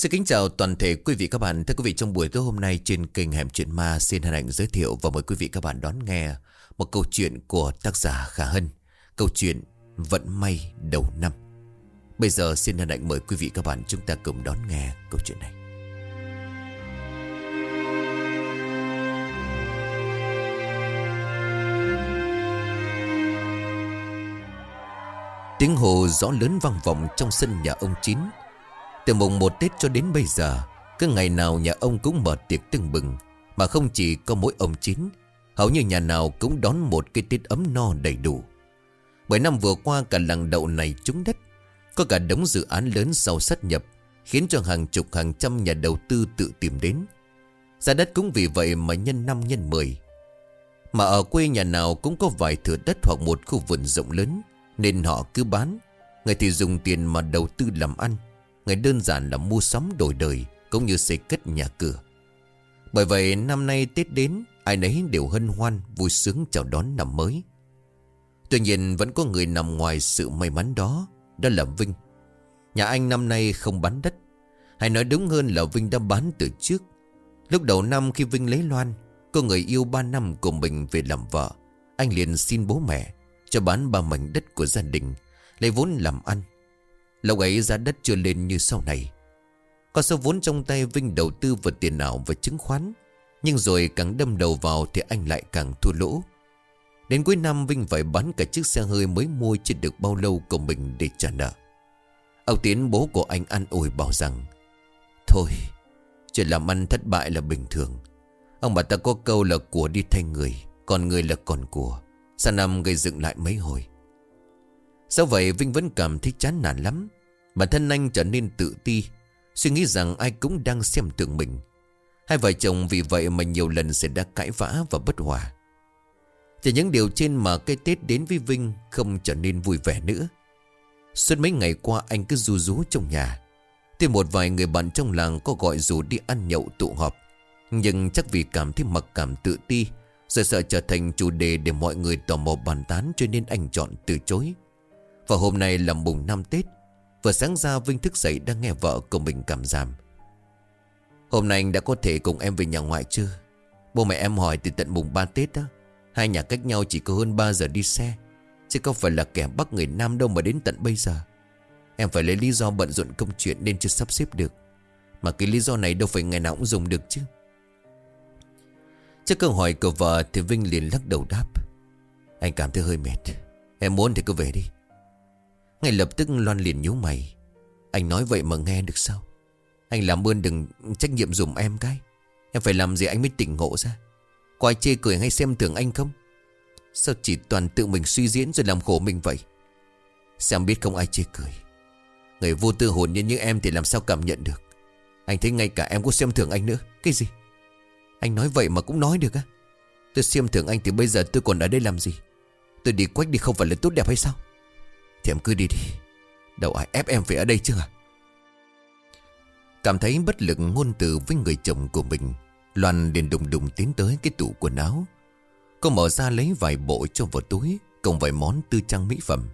Xin kính chào toàn thể quý vị các bạn. Thưa quý vị, trong buổi tối hôm nay trên kênh Hẻm Chuyện Ma, xin hân hạnh giới thiệu và mời quý vị các bạn đón nghe một câu chuyện của tác giả Khả Hân. Câu chuyện Vận may đầu năm. Bây giờ xin hân hạnh mời quý vị các bạn chúng ta cùng đón nghe câu chuyện này. Tiếng hồ gió lớn vang vọng trong sân nhà ông Chín từ mùng một Tết cho đến bây giờ, Cứ ngày nào nhà ông cũng mở tiệc tưng bừng, Mà không chỉ có mỗi ông Chín, Hầu như nhà nào cũng đón một cái Tết ấm no đầy đủ. Bởi năm vừa qua cả làng đậu này trúng đất, Có cả đống dự án lớn sau sát nhập, Khiến cho hàng chục hàng trăm nhà đầu tư tự tìm đến. Giá đất cũng vì vậy mà nhân năm nhân mười. Mà ở quê nhà nào cũng có vài thửa đất hoặc một khu vườn rộng lớn, nên họ cứ bán. Người thì dùng tiền mà đầu tư làm ăn. Người đơn giản là mua sắm đổi đời, Cũng như xây cất nhà cửa. Bởi vậy, năm nay Tết đến, Ai nấy đều hân hoan, Vui sướng chào đón năm mới. Tuy nhiên, vẫn có người nằm ngoài sự may mắn đó Đó là Vinh. Nhà anh năm nay không bán đất, Hay nói đúng hơn là Vinh đã bán từ trước. Lúc đầu năm khi Vinh lấy Loan Cô người yêu ba năm của mình về làm vợ. Anh liền xin bố mẹ, cho bán ba mảnh đất của gia đình, Lấy vốn làm ăn. Lâu ấy giá đất chưa lên như sau này. Có số vốn trong tay Vinh đầu tư vào tiền ảo và chứng khoán. Nhưng rồi càng đâm đầu vào Thì anh lại càng thua lỗ. Đến cuối năm, Vinh phải bán cả chiếc xe hơi mới mua chưa được bao lâu của mình để trả nợ. Ông Tiến, bố của anh ăn ủi bảo rằng, Thôi, Chuyện làm ăn thất bại là bình thường. Ông bà ta có câu là của đi thay người, Còn người là còn của. Sang năm gây dựng lại mấy hồi. Sao vậy Vinh vẫn cảm thấy chán nản lắm? Bản thân anh trở nên tự ti, Suy nghĩ rằng ai cũng đang xem thường mình. Hai vợ chồng vì vậy mà nhiều lần sẽ đã cãi vã và bất hòa. Chỉ những điều trên mà cái Tết đến với Vinh không trở nên vui vẻ nữa. Suốt mấy ngày qua anh cứ ru rú trong nhà. Thì một vài người bạn trong làng có gọi dù đi ăn nhậu tụ họp, Nhưng chắc vì cảm thấy mặc cảm tự ti, rồi sợ trở thành chủ đề để mọi người tò mò bàn tán cho nên anh chọn từ chối. Và hôm nay là mùng năm Tết, Vừa sáng ra Vinh thức dậy đang nghe vợ của mình cảm giảm. Hôm nay anh đã có thể cùng em về nhà ngoại chưa? Bố mẹ em hỏi từ tận mùng 3 Tết đó Hai nhà cách nhau chỉ có hơn 3 giờ đi xe, Chứ không phải là kẻ bắt người Nam đâu mà đến tận bây giờ. Em phải lấy lý do bận rộn công chuyện nên chưa sắp xếp được. Mà cái lý do này đâu phải ngày nào cũng dùng được chứ. Trước câu hỏi của vợ thì Vinh liền lắc đầu đáp. Anh cảm thấy hơi mệt. Em muốn thì cứ về đi. Ngay lập tức Loan liền nhíu mày. Anh nói vậy mà nghe được sao? Anh làm ơn đừng trách nhiệm dùm em cái. Em phải làm gì anh mới tỉnh ngộ ra? Có ai chê cười hay xem thường anh không? Sao chỉ toàn tự mình suy diễn rồi làm khổ mình vậy? Xem biết không ai chê cười? Người vô tư hồn nhiên như em thì làm sao cảm nhận được? Anh thấy ngay cả em có xem thường anh nữa. Cái gì? Anh nói vậy mà cũng nói được á. Tôi xem thường anh thì bây giờ tôi còn ở đây làm gì? Tôi đi quách đi không phải là tốt đẹp hay sao? Thì em cứ đi đi. Đâu ai ép em về ở đây chứ à Cảm thấy bất lực ngôn từ với người chồng của mình, Loan liền đùng đùng tiến tới cái tủ quần áo. Cô mở ra lấy vài bộ cho vào túi Cùng vài món tư trang mỹ phẩm.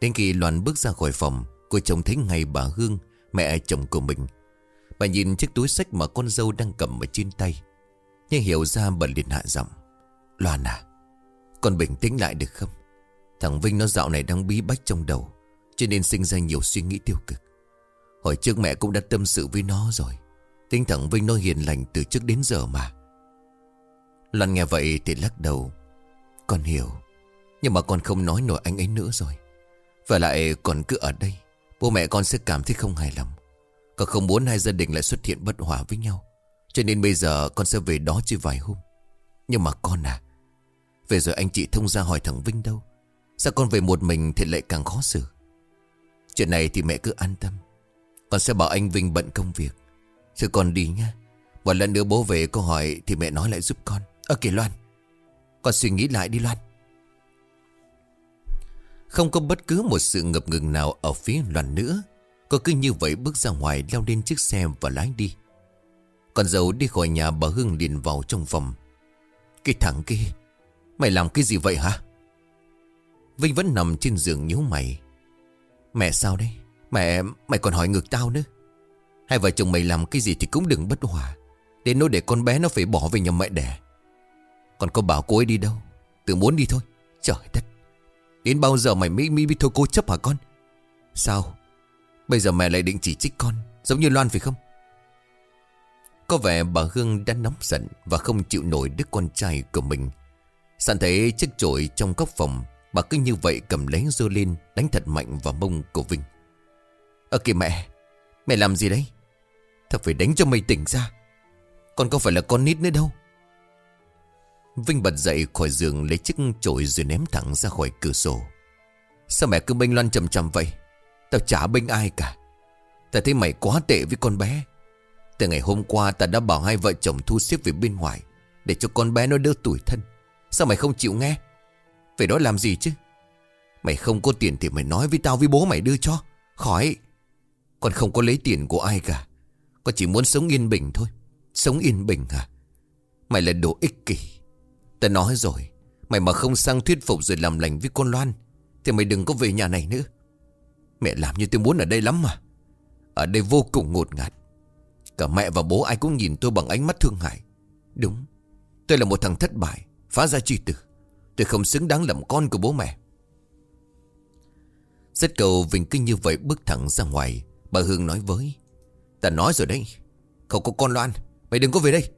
Đến khi Loan bước ra khỏi phòng, Cô chồng thấy ngay bà Hương, Mẹ chồng của mình. Bà nhìn chiếc túi sách mà con dâu đang cầm ở trên tay. Nhưng hiểu ra bà liền hạ giọng, Loan à Con bình tĩnh lại được không? Thằng Vinh nó dạo này đang bí bách trong đầu, Cho nên sinh ra nhiều suy nghĩ tiêu cực. Hồi trước mẹ cũng đã tâm sự với nó rồi, Tính thằng Vinh nó hiền lành từ trước đến giờ mà. Loan nghe vậy thì lắc đầu, Con hiểu, Nhưng mà con không nói nổi anh ấy nữa rồi. Và lại còn cứ ở đây, Bố mẹ con sẽ cảm thấy không hài lòng. Con không muốn hai gia đình lại xuất hiện bất hòa với nhau, cho nên bây giờ con sẽ về đó chỉ vài hôm. Nhưng mà con à Về rồi anh chị thông ra hỏi thằng Vinh đâu. Sao con về một mình thì lại càng khó xử? Chuyện này thì mẹ cứ an tâm. Con sẽ bảo anh Vinh bận công việc. Rồi con đi nha Và lần nữa bố về câu hỏi Thì mẹ nói lại giúp con. Ơ kìa Loan. Con suy nghĩ lại đi, Loan. Không có bất cứ một sự ngập ngừng nào Ở phía Loan nữa. Cô cứ như vậy bước ra ngoài Leo lên chiếc xe và lái đi. Con dâu đi khỏi nhà bà Hương liền vào trong phòng. Cái thằng kia, Mày làm cái gì vậy hả? Vinh vẫn nằm trên giường nhíu mày. Mẹ sao đây Mẹ mày còn hỏi ngược tao nữa. Hai vợ chồng mày làm cái gì thì cũng đừng bất hòa. Đến nỗi để con bé nó phải bỏ về nhà mẹ đẻ. Còn có bảo cô ấy đi đâu? Tự muốn đi thôi. Trời đất. Đến bao giờ mày mới mới thôi cố chấp hả con? Sao? Bây giờ mẹ lại định chỉ trích con, Giống như Loan phải không? Có vẻ bà Hương đã nóng giận Và không chịu nổi đứa con trai của mình. Sẵn thấy chiếc chổi trong góc phòng Bà cứ như vậy cầm lấy dơ lên, Đánh thật mạnh vào mông của Vinh. Ơ kìa mẹ Mẹ làm gì đấy? Thật phải đánh cho mày tỉnh ra. Con có phải là con nít nữa đâu. Vinh bật dậy khỏi giường Lấy chiếc chổi rồi ném thẳng ra khỏi cửa sổ. Sao mẹ cứ bênh loan chầm chầm vậy? Tao chả bênh ai cả. Tao thấy mày quá tệ với con bé. Từ ngày hôm qua ta đã bảo hai vợ chồng thu xếp về bên ngoài Để cho con bé nó đỡ tuổi thân. Sao mày không chịu nghe? Về đó làm gì chứ? Mày không có tiền thì mày nói với tao với bố mày đưa cho. Khỏi. Con không có lấy tiền của ai cả. Con chỉ muốn sống yên bình thôi. Sống yên bình à? Mày là đồ ích kỷ. Ta nói rồi, Mày mà không sang thuyết phục rồi làm lành với con Loan, Thì mày đừng có về nhà này nữa. Mẹ làm như tôi muốn ở đây lắm mà. Ở đây vô cùng ngột ngạt. Cả mẹ và bố ai cũng nhìn tôi bằng ánh mắt thương hại. Đúng, Tôi là một thằng thất bại, Phá ra chi tử. Tôi không xứng đáng làm con của bố mẹ. Rất cầu Vinh cứ như vậy bước thẳng ra ngoài, Bà Hương nói với, Ta nói rồi đấy, Không có con Loan, Mày đừng có về đây.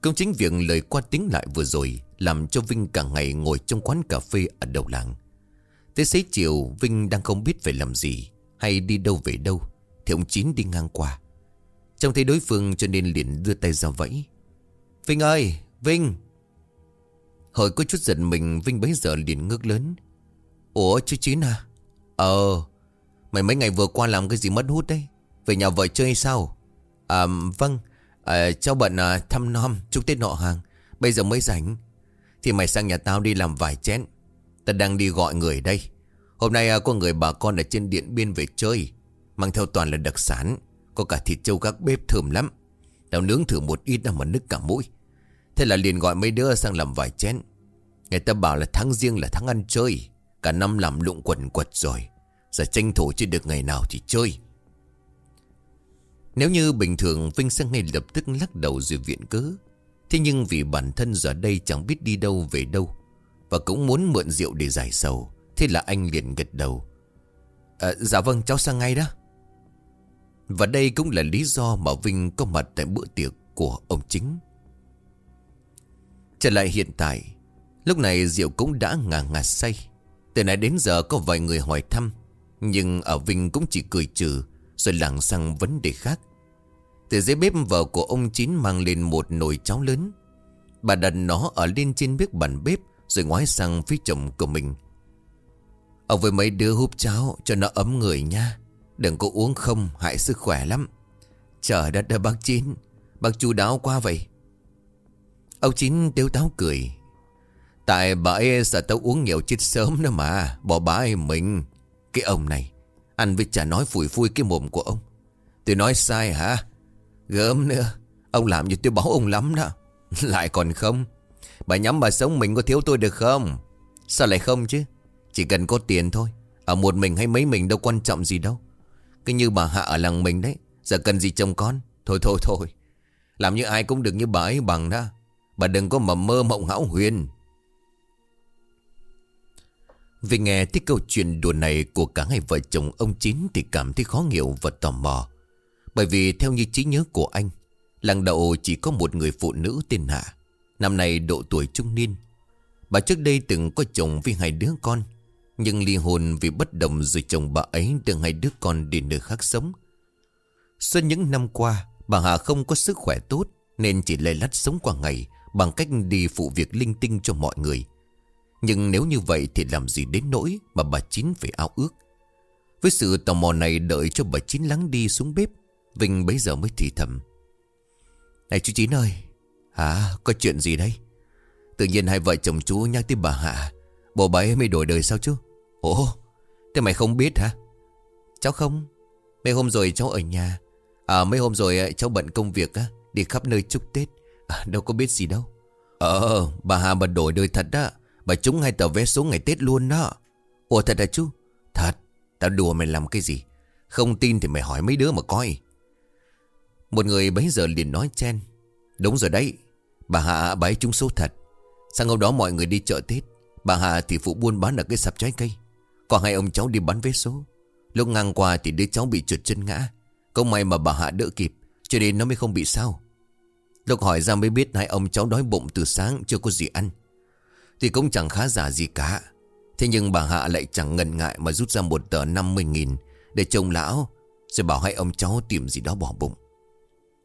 Công chính việc lời qua tiếng lại vừa rồi Làm cho Vinh cả ngày ngồi trong quán cà phê ở đầu làng. Tới xế chiều, Vinh đang không biết phải làm gì, Hay đi đâu về đâu, Thì ông Chín đi ngang qua. Trông thấy đối phương cho nên liền đưa tay ra vẫy. Vinh ơi, Vinh Hồi có chút giận mình Vinh bấy giờ liền ngước lớn. Ủa chú Chín à? Ờ Mày mấy ngày vừa qua làm cái gì mất hút đấy? Về nhà vợ chơi sao? À vâng. À, Cháu bận à, thăm nom chúc Tết nọ hàng. Bây giờ mới rảnh. Thì mày sang nhà tao đi làm vài chén. Ta đang đi gọi người đây. Hôm nay à, có người bà con ở trên điện biên về chơi. Mang theo toàn là đặc sản. Có cả thịt trâu các bếp thơm lắm. Tao nướng thử một ít mà nức cả mũi. Thế là liền gọi mấy đứa sang làm vài chén. Người ta bảo là tháng riêng là tháng ăn chơi. Cả năm làm lụng quần quật rồi. Giờ tranh thủ chưa được ngày nào thì chơi. Nếu như bình thường Vinh sẽ ngay lập tức lắc đầu rồi viện cớ. Thế nhưng vì bản thân giờ đây chẳng biết đi đâu về đâu Và cũng muốn mượn rượu để giải sầu Thế là anh liền gật đầu. À, Dạ vâng cháu sang ngay đó. Và đây cũng là lý do mà Vinh có mặt tại bữa tiệc của ông chính. Trở lại hiện tại, Lúc này Diệu cũng đã ngà ngà say. Từ nãy đến giờ có vài người hỏi thăm, Nhưng ở Vinh cũng chỉ cười trừ, Rồi lảng sang vấn đề khác. Từ dưới bếp vợ của ông Chín mang lên một nồi cháo lớn. Bà đặt nó ở lên trên bếp bàn bếp, Rồi ngoái sang phía chồng của mình. Ông với mấy đứa húp cháo cho nó ấm người nha. Đừng có uống không, hại sức khỏe lắm. Trời đất ơi bác Chín. Bác chú đáo quá vậy. Ông Chín tiêu táo cười. Tại bà ấy sợ tao uống nhiều chết sớm nữa mà, Bỏ bà ấy mình. Cái ông này, Ăn với chả nói phủi phui cái mồm của ông. Tôi nói sai hả? Gớm nữa, Ông làm như tôi báo ông lắm đó. Lại còn không? Bà nhắm bà sống mình có thiếu tôi được không? Sao lại không chứ? Chỉ cần có tiền thôi, Ở một mình hay mấy mình đâu quan trọng gì đâu. Cứ như bà Hạ ở làng mình đấy, Giờ cần gì chồng con? Thôi thôi thôi. Làm như ai cũng được như bà ấy bằng đó. Bà đừng có mà mơ mộng hão huyền. Vì nghe thấy câu chuyện đùa này Của cả hai vợ chồng ông Chín Thì cảm thấy khó hiểu và tò mò. Bởi vì theo như trí nhớ của anh, Làng đậu chỉ có một người phụ nữ tên Hạ, Năm nay độ tuổi trung niên. Bà trước đây từng có chồng với hai đứa con, Nhưng ly hôn vì bất đồng Rồi chồng bà ấy đưa hai đứa con đi nơi khác sống. Suốt những năm qua, Bà Hạ không có sức khỏe tốt Nên chỉ lây lắt sống qua ngày Bằng cách đi phụ việc linh tinh cho mọi người. Nhưng nếu như vậy thì làm gì đến nỗi Mà bà Chín phải ao ước? Với sự tò mò này đợi cho bà Chín lắng đi xuống bếp, Vinh bấy giờ mới thì thầm. Này chú Chín ơi, Hả, có chuyện gì đây Tự nhiên hai vợ chồng chú nhắc tới bà Hạ Bộ bà ấy mới đổi đời sao chú? Ồ, Thế mày không biết hả? Cháu không, Mấy hôm rồi cháu ở nhà. À mấy hôm rồi ờ, cháu bận công việc á, Đi khắp nơi chúc Tết à, Đâu có biết gì đâu. Ờ bà Hà bà đổi đời thật đó. Bà trúng hai tờ vé số ngày Tết luôn đó. Ủa thật hả chú? Thật Tao đùa mày làm cái gì? Không tin thì mày hỏi mấy đứa mà coi. Một người bấy giờ liền nói chen. Đúng rồi đấy Bà Hạ bà ấy trúng số thật. Sang hôm đó mọi người đi chợ Tết. Bà Hạ thì phụ buôn bán ở cái sạp trái cây. Còn hai ông cháu đi bán vé số. Lúc ngang qua thì đứa cháu bị trượt chân ngã. Không may mà bà Hạ đỡ kịp Cho nên nó mới không bị sao. Lục hỏi ra mới biết hai ông cháu đói bụng từ sáng Chưa có gì ăn. Thì cũng chẳng khá giả gì cả. Thế nhưng bà Hạ lại chẳng ngần ngại Mà rút ra một tờ 50 nghìn Để trông lão, Rồi bảo hai ông cháu tìm gì đó bỏ bụng.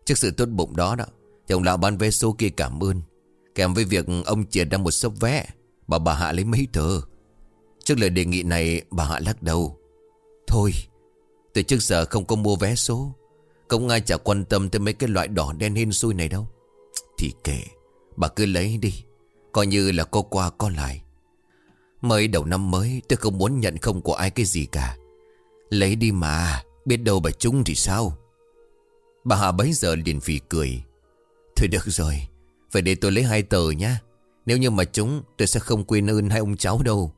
Trước sự tốt bụng đó đó, Thì ông lão bán vé số kia cảm ơn. Kèm với việc ông chia ra một sốc vé, Bảo bà Hạ lấy mấy tờ. Trước lời đề nghị này, bà Hạ lắc đầu. Thôi, Từ trước giờ không có mua vé số. Không ai chả quan tâm tới mấy cái loại đỏ đen hên xui này đâu. Thì kệ, Bà cứ lấy đi. Coi như là cô qua có lại. Mới đầu năm mới, tôi không muốn nhận không của ai cái gì cả. Lấy đi mà, Biết đâu bà trúng thì sao? Bà Hà bấy giờ liền phì cười. Thôi được rồi Phải để tôi lấy hai tờ nhá. Nếu như mà chúng tôi sẽ không quên ơn hai ông cháu đâu.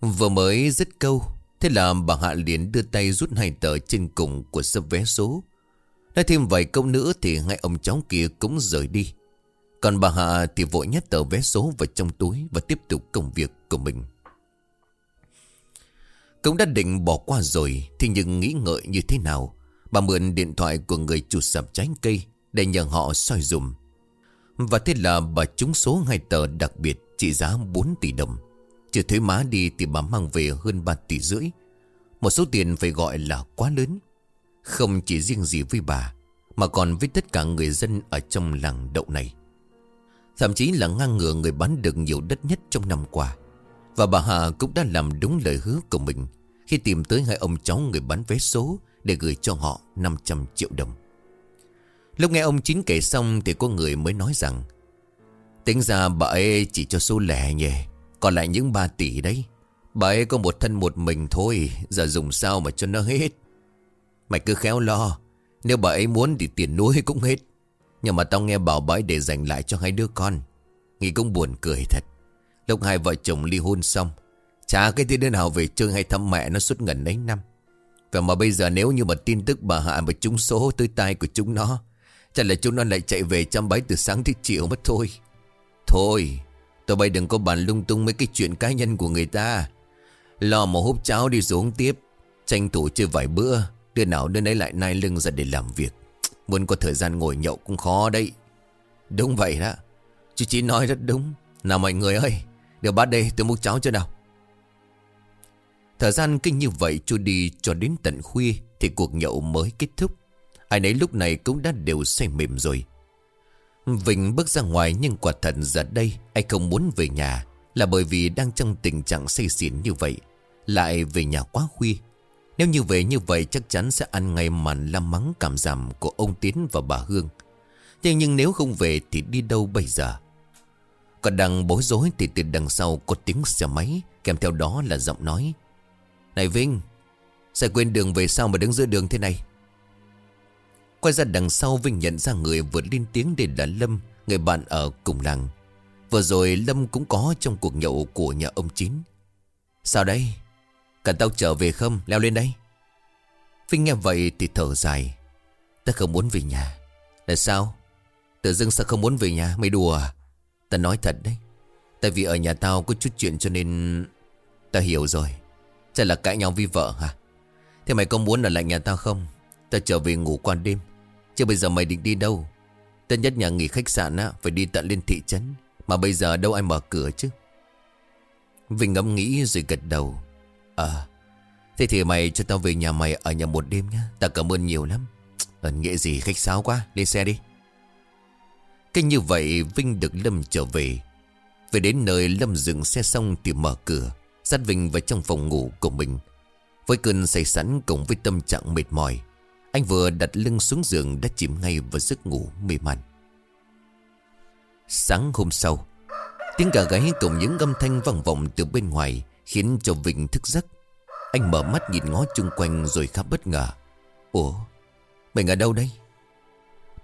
Vừa mới dứt câu Thế là bà Hạ liền đưa tay rút hai tờ trên cùng của sấp vé số. Nói thêm vài câu nữa thì hai ông cháu kia cũng rời đi. Còn bà Hạ thì vội nhét tờ vé số vào trong túi Và tiếp tục công việc của mình. Cũng đã định bỏ qua rồi, Thì nhưng nghĩ ngợi như thế nào, Bà mượn điện thoại của người chủ sạp trái cây Để nhờ họ soi dùm. Và thế là bà trúng số hai tờ đặc biệt Trị giá 4 tỷ đồng. Trừ thuế má đi thì bà mang về hơn 3 tỷ rưỡi. Một số tiền phải gọi là quá lớn. Không chỉ riêng gì với bà, Mà còn với tất cả người dân ở trong làng đậu này. Thậm chí là ngang ngừa người bán được nhiều đất nhất trong năm qua. Và bà Hà cũng đã làm đúng lời hứa của mình Khi tìm tới hai ông cháu người bán vé số Để gửi cho họ 500 triệu đồng. Lúc nghe ông Chín kể xong Thì có người mới nói rằng, Tính ra bà ấy chỉ cho số lẻ nhỉ còn lại những 3 tỷ đấy, Bà ấy có một thân một mình thôi, Giờ dùng sao mà cho nó hết? Mày cứ khéo lo, Nếu bà ấy muốn thì tiền nuôi cũng hết. Nhưng mà tao nghe bảo bà ấy để dành lại cho hai đứa con, Nghĩ cũng buồn cười thật. Lúc hai vợ chồng ly hôn xong, Chả cái thứ đứa nào về chơi hay thăm mẹ nó suốt ngần ấy năm. Và mà bây giờ nếu như mà tin tức bà Hạ mà trúng số tới tay của chúng nó Chắc là chúng nó lại chạy về chăm bái từ sáng tới chiều mất thôi? Thôi Tụi bay đừng có bàn lung tung mấy cái chuyện cá nhân của người ta. Lo một húp cháo đi xuống tiếp. Tranh thủ chơi vài bữa. Đứa nào đứa nấy lại nai lưng ra để làm việc. Muốn có thời gian ngồi nhậu cũng khó đấy. Đúng vậy đó. Chú Chí nói rất đúng. Nào mọi người ơi, Đều bắt đây, tôi múc cháo cho nào. Thời gian kinh như vậy trôi đi cho đến tận khuya Thì cuộc nhậu mới kết thúc. Ai nấy lúc này cũng đã đều say mềm rồi. Vịnh bước ra ngoài nhưng quả thật giờ đây anh không muốn về nhà Là bởi vì đang trong tình trạng say xỉn như vậy. Lại về nhà quá khuya. Nếu như về như vậy chắc chắn sẽ ăn ngay màn la mắng cảm giảm của ông Tiến và bà Hương. Thế nhưng nếu không về thì đi đâu bây giờ? Còn đang bối rối thì từ đằng sau có tiếng xe máy, Kèm theo đó là giọng nói. Này Vinh Sao quên đường về sao mà đứng giữa đường thế này? Quay ra đằng sau Vinh nhận ra người vừa lên tiếng để là Lâm, Người bạn ở cùng làng. Vừa rồi Lâm cũng có trong cuộc nhậu của nhà ông Chín. Sao đây? Cần tao trở về không? Leo lên đây. Vinh nghe vậy thì thở dài. Ta không muốn về nhà. Là sao? Tự dưng sao không muốn về nhà? Mày đùa à? Ta nói thật đấy. Tại vì ở nhà tao có chút chuyện cho nên Ta hiểu rồi. Chắc là cãi nhau vì vợ hả? Thế mày có muốn ở lại nhà tao không? Ta trở về ngủ qua đêm. Chứ bây giờ mày định đi đâu? Tân nhất nhà nghỉ khách sạn á, Phải đi tận lên thị trấn. Mà bây giờ đâu ai mở cửa chứ? Vinh ngẫm nghĩ rồi gật đầu. À Thế thì mày cho tao về nhà mày ở nhà một đêm nhá. Tao cảm ơn nhiều lắm. Ẩn nghĩa gì khách sáo quá. Lên xe đi. Cách như vậy, Vinh được Lâm trở về. Về đến nơi, Lâm dừng xe xong thì mở cửa, Dắt Vinh vào trong phòng ngủ của mình. Với cơn say sẵn cùng với tâm trạng mệt mỏi anh vừa đặt lưng xuống giường đã chìm ngay vào giấc ngủ mê man. Sáng hôm sau, tiếng gà gáy cùng những âm thanh vang vọng từ bên ngoài khiến cho Vịnh thức giấc. Anh mở mắt nhìn ngó chung quanh rồi khá bất ngờ. Ủa, mình ở đâu đây?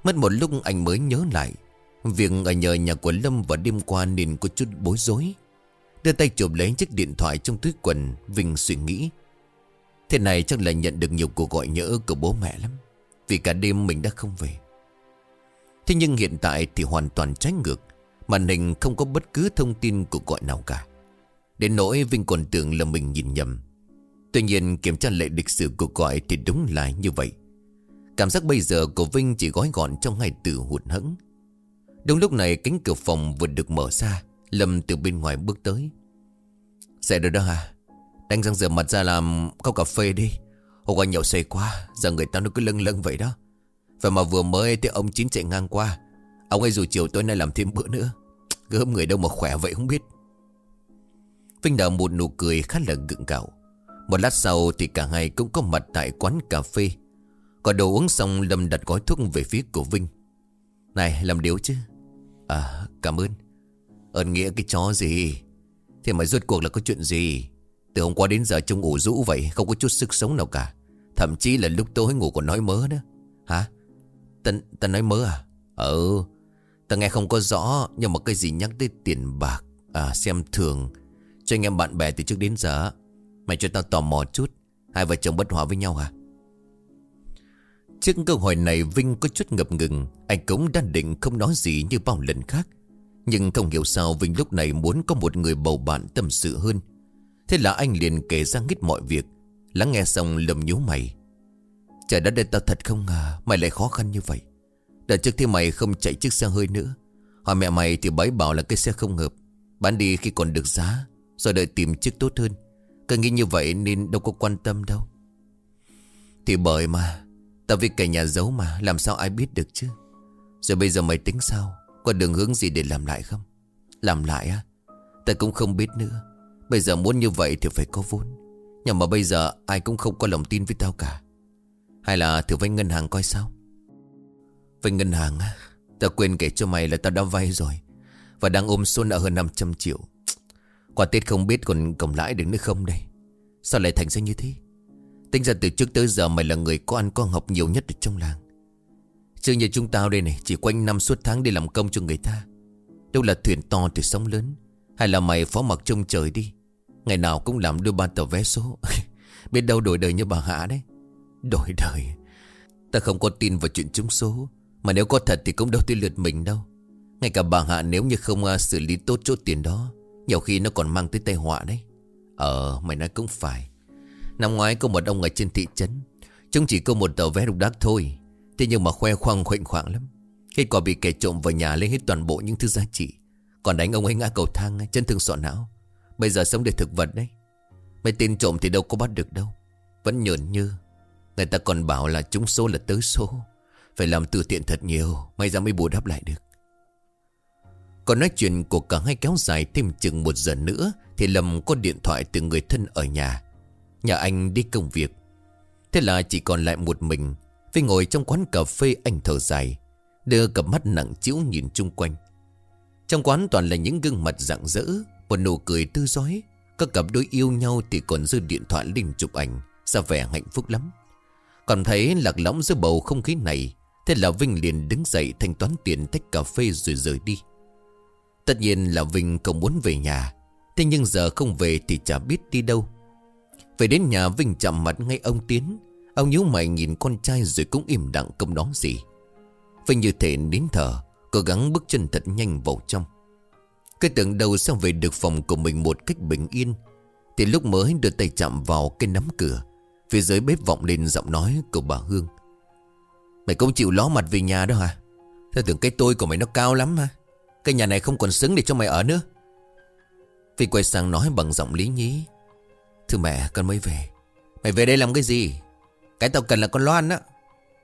Mất một lúc anh mới nhớ lại. Việc ở nhờ nhà của Lâm vào đêm qua nên có chút bối rối. Đưa tay chụp lấy chiếc điện thoại trong túi quần, Vinh suy nghĩ. Thế này chắc là nhận được nhiều cuộc gọi nhớ của bố mẹ lắm? Vì cả đêm mình đã không về. Thế nhưng hiện tại thì hoàn toàn trái ngược. Màn hình không có bất cứ thông tin cuộc gọi nào cả. Đến nỗi Vinh còn tưởng là mình nhìn nhầm. Tuy nhiên kiểm tra lại lịch sử cuộc gọi thì đúng là như vậy. Cảm giác bây giờ của Vinh chỉ gói gọn trong hai từ hụt hẫng. Đúng lúc này cánh cửa phòng vừa được mở ra, Lâm từ bên ngoài bước tới. Dậy rồi đó hả? Đánh răng rửa mặt ra làm cốc cà phê đi. Hôm qua nhậu say quá, Giờ người ta nó cứ lâng lâng vậy đó. Vậy mà vừa mới thì ông Chín chạy ngang qua. Ông ấy dù chiều tối nay làm thêm bữa nữa Gớm người đâu mà khỏe vậy không biết. Vinh đào một nụ cười khá là gượng gạo. Một lát sau thì cả hai cũng có mặt tại quán cà phê. Có đồ uống xong Lâm đặt gói thuốc về phía của Vinh. Này, làm điếu chứ. À cảm ơn. Ơn nghĩa cái chó gì? Thế mà rốt cuộc là có chuyện gì? Từ hôm qua đến giờ trông ủ rũ vậy Không có chút sức sống nào cả. Thậm chí là lúc tối ngủ còn nói mớ nữa. Hả? Ta, ta nói mớ à? Ờ. Ừ Ta nghe không có rõ Nhưng mà cái gì nhắc tới tiền bạc À xem thường. Cho anh em bạn bè từ trước đến giờ Mày cho tao tò mò chút. Hai vợ chồng bất hòa với nhau hả? Trước câu hỏi này Vinh có chút ngập ngừng. Anh cũng đã định không nói gì như bao lần khác. Nhưng không hiểu sao Vinh lúc này muốn có một người bầu bạn tâm sự hơn. Thế là anh liền kể ra hết mọi việc. Lắng nghe xong lầm nhú mày. Trời đất đây tao thật không ngờ Mày lại khó khăn như vậy. Đợt trước thì mày không chạy chiếc xe hơi nữa. Hỏi mẹ mày thì bấy bảo là cái xe không hợp. Bán đi khi còn được giá, Rồi đợi tìm chiếc tốt hơn. Cứ nghĩ như vậy nên đâu có quan tâm đâu. Thì bởi mà, Tao vì cả nhà giấu mà, Làm sao ai biết được chứ? Rồi bây giờ mày tính sao? Có đường hướng gì để làm lại không? Làm lại á? Tao cũng không biết nữa. Bây giờ muốn như vậy thì phải có vốn. Nhưng mà bây giờ ai cũng không có lòng tin với tao cả. Hay là thử vay ngân hàng coi sao? Vay ngân hàng á, Tao quên kể cho mày là tao đã vay rồi. Và đang ôm số nợ hơn 500 triệu. Quả Tết không biết còn cộng lãi được nữa không đây? Sao lại thành ra như thế? Tính ra từ trước tới giờ mày là người có ăn có học nhiều nhất ở trong làng. Chứ như chúng tao đây này, Chỉ quanh năm suốt tháng đi làm công cho người ta. Đâu là thuyền to thì sóng lớn. Hay là mày phó mặc trông trời đi. Ngày nào cũng làm đưa ba tờ vé số. Biết đâu đổi đời như bà Hạ đấy. Đổi đời? Ta không có tin vào chuyện trúng số. Mà nếu có thật thì cũng đâu tới lượt mình đâu. Ngay cả bà Hạ nếu như không à, xử lý tốt chỗ tiền đó, Nhiều khi nó còn mang tới tai họa đấy. Ờ mày nói cũng phải. Năm ngoái có một ông ở trên thị trấn. Chúng chỉ có một tờ vé độc đắc thôi. Thế nhưng mà khoe khoang khoảnh khoảng lắm. Kết quả bị kẻ trộm vào nhà lấy hết toàn bộ những thứ giá trị. Còn đánh ông ấy ngã cầu thang Chân thương sọ não. Bây giờ sống để thực vật đấy. Mấy tên trộm thì đâu có bắt được đâu. Vẫn nhờn như. Người ta còn bảo là chúng số là tứ số. Phải làm từ thiện thật nhiều, May ra mới bù đắp lại được. Còn nói chuyện của cả hai kéo dài thêm chừng một giờ nữa, Thì Lâm có điện thoại từ người thân ở nhà. Nhà anh đi công việc. Thế là chỉ còn lại một mình Vì ngồi trong quán cà phê anh thở dài, Đưa cặp mắt nặng chịu nhìn chung quanh. Trong quán toàn là những gương mặt rạng rỡ, Một nụ cười tư giói Các cặp đôi yêu nhau thì còn dư điện thoại lên chụp ảnh, Ra vẻ hạnh phúc lắm. Còn thấy lạc lõng giữa bầu không khí này, Thế là Vinh liền đứng dậy thanh toán tiền tách cà phê rồi rời đi. Tất nhiên là Vinh không muốn về nhà, Thế nhưng giờ không về thì chả biết đi đâu. Về đến nhà Vinh chạm mặt ngay ông Tiến, Ông nhíu mày nhìn con trai rồi cũng im lặng không nói gì. Vinh như thể nín thở Cố gắng bước chân thật nhanh vào trong. Cái tưởng đầu xong về được phòng của mình một cách bình yên, Thì lúc mới đưa tay chạm vào cái nắm cửa, Phía dưới bếp vọng lên giọng nói của bà Hương. Mày cũng chịu ló mặt về nhà đó hả? Tao tưởng cái tôi của mày nó cao lắm hả Cái nhà này không còn xứng để cho mày ở nữa. Phi quay sang nói bằng giọng lý nhí. Thưa mẹ, con mới về. Mày về đây làm cái gì? Cái tao cần là con Loan á.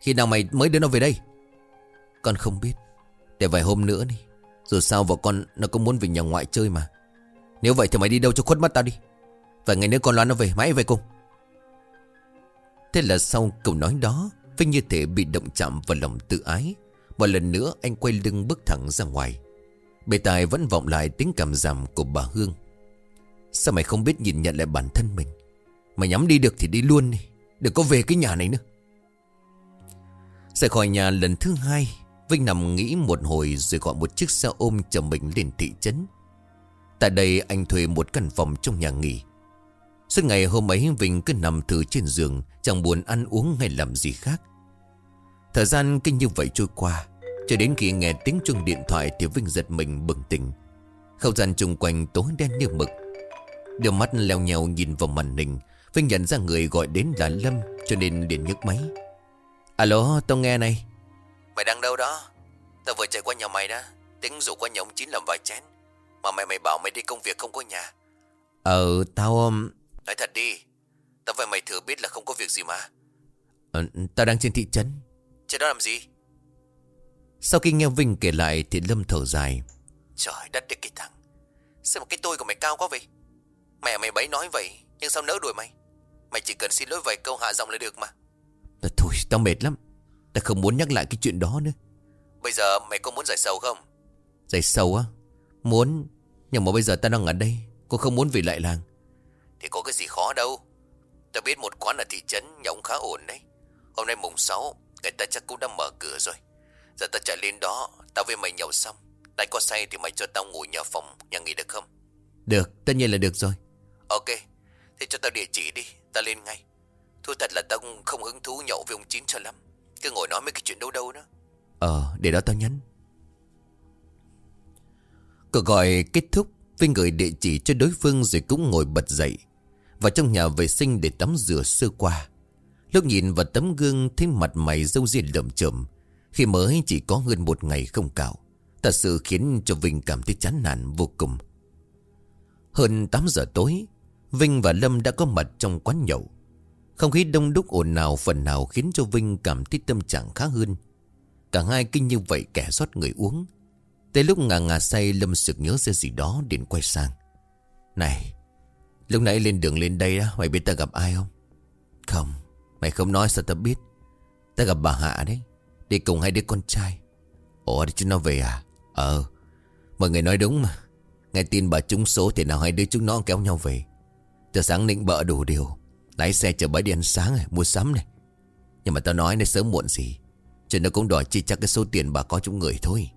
Khi nào mày mới đưa nó về đây? Con không biết. Để vài hôm nữa đi. Dù sao vợ con nó cũng muốn về nhà ngoại chơi mà. Nếu vậy thì mày đi đâu cho khuất mắt tao đi. Vài ngày nữa con Loan nó về, Mãi về cùng. Thế là sau câu nói đó, Vinh như thể bị động chạm vào lòng tự ái. Một lần nữa anh quay lưng bước thẳng ra ngoài. Bề tài vẫn vọng lại tiếng cảm giảm của bà Hương. Sao mày không biết nhìn nhận lại bản thân mình? Mày nhắm đi được thì đi luôn đi. Đừng có về cái nhà này nữa. Rời khỏi nhà lần thứ hai Vinh nằm nghĩ một hồi Rồi gọi một chiếc xe ôm chở mình lên thị trấn. Tại đây anh thuê một căn phòng trong nhà nghỉ. Suốt ngày hôm ấy Vinh cứ nằm thử trên giường, Chẳng buồn ăn uống hay làm gì khác. Thời gian kinh như vậy trôi qua, Cho đến khi nghe tiếng chuông điện thoại Thì Vinh giật mình bừng tỉnh. Không gian chung quanh tối đen như mực. Đôi mắt leo nhèo nhìn vào màn hình, Vinh nhận ra người gọi đến là Lâm, Cho nên điện nhấc máy. Alo, tao nghe này. Mày đang đâu đó? Tao vừa chạy qua nhà mày đó. Tính rủ qua nhà ông Chín làm vài chén. Mà mày mày bảo mày đi công việc không có nhà. Ờ tao um... Nói thật đi. Tao phải mày thừa biết là không có việc gì mà. ờ, Tao đang trên thị trấn. Trên đó làm gì? Sau khi nghe Vinh kể lại Thì Lâm thở dài. Trời đất cái thằng. Sao mà cái tôi của mày cao quá vậy? Mẹ mày bấy nói vậy Nhưng sao nỡ đuổi mày? Mày chỉ cần xin lỗi vài câu hạ giọng là được mà. Thôi tao mệt lắm Tao không muốn nhắc lại cái chuyện đó nữa. Bây giờ mày có muốn giải sầu không? Giải sầu á? Muốn Nhưng mà bây giờ tao đang ở đây Cô không muốn về lại làng. Thì có cái gì khó đâu. Tao biết một quán ở thị trấn nhà ông khá ổn đấy. Hôm nay mùng 6 Người ta chắc cũng đã mở cửa rồi. Giờ tao chạy lên đó Tao với mày nhậu xong. Lại có say thì mày cho tao ngủ nhờ phòng Nhà nghỉ được không? Được tất nhiên là được rồi. Ok Thế cho tao địa chỉ đi Tao lên ngay. Thôi thật là tao không hứng thú nhậu với ông Chín cho lắm cứ ngồi nói mấy cái chuyện đâu đâu đó. Ờ để đó tao nhắn. Cuộc gọi kết thúc Vinh gửi địa chỉ cho đối phương rồi cũng ngồi bật dậy. Vào trong nhà vệ sinh để tắm rửa sơ qua. Lúc nhìn vào tấm gương thấy mặt mày dâu ria lợm chởm. Khi mới chỉ có hơn một ngày không cạo. Thật sự khiến cho Vinh cảm thấy chán nản vô cùng. Hơn 8 giờ tối, Vinh và Lâm đã có mặt trong quán nhậu. Không khí đông đúc ồn ào phần nào khiến cho Vinh cảm thấy tâm trạng khá hơn. Cả hai kinh như vậy kẻ rót người uống. Tới lúc ngà ngà say, Lâm sực nhớ ra gì đó đến quay sang. Này, Lúc nãy lên đường lên đây đó Mày biết ta gặp ai không? Không, Mày không nói sao ta biết. Ta gặp bà Hạ đấy, Đi cùng hai đứa con trai. Ủa, để chúng nó về à? Ờ Mọi người nói đúng mà. Nghe tin bà trúng số thì nào hai đứa chúng nó kéo nhau về. Từ sáng định bợ đủ điều. Lái xe chở bãi đi ăn sáng này Mua sắm này. Nhưng mà tao nói này sớm muộn gì Cho nó cũng đòi chi chắc cái số tiền bà có chúng người thôi.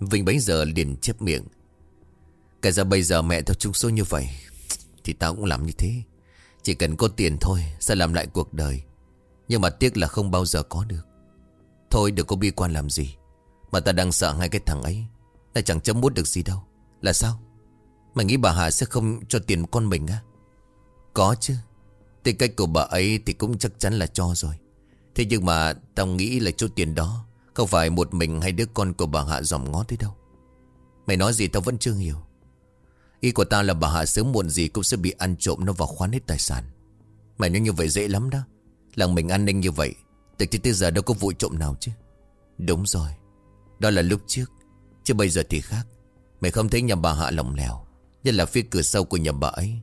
Vinh bấy giờ liền chép miệng. Cả ra bây giờ mẹ tao trúng số như vậy, Thì tao cũng làm như thế. Chỉ cần có tiền thôi, Sẽ làm lại cuộc đời. Nhưng mà tiếc là không bao giờ có được. Thôi, đừng có bi quan làm gì. Mà ta đang sợ ngay cái thằng ấy Là chẳng chấm mút được gì đâu. Là sao? Mày nghĩ bà hà sẽ không cho tiền con mình á? Có chứ. Tính cách của bà ấy thì cũng chắc chắn là cho rồi. Thế nhưng mà Tao nghĩ là chỗ tiền đó Không phải một mình hay đứa con của bà Hạ dòm ngó thế đâu. Mày nói gì tao vẫn chưa hiểu. Ý của tao là bà Hạ sớm muộn gì Cũng sẽ bị ăn trộm nó vào khoán hết tài sản. Mày nói như vậy dễ lắm đó. Làng mình an ninh như vậy, Từ trước tới giờ đâu có vụ trộm nào chứ. Đúng rồi. Đó là lúc trước. Chứ bây giờ thì khác. Mày không thấy nhà bà Hạ lỏng lẻo, Nhất là phía cửa sau của nhà bà ấy.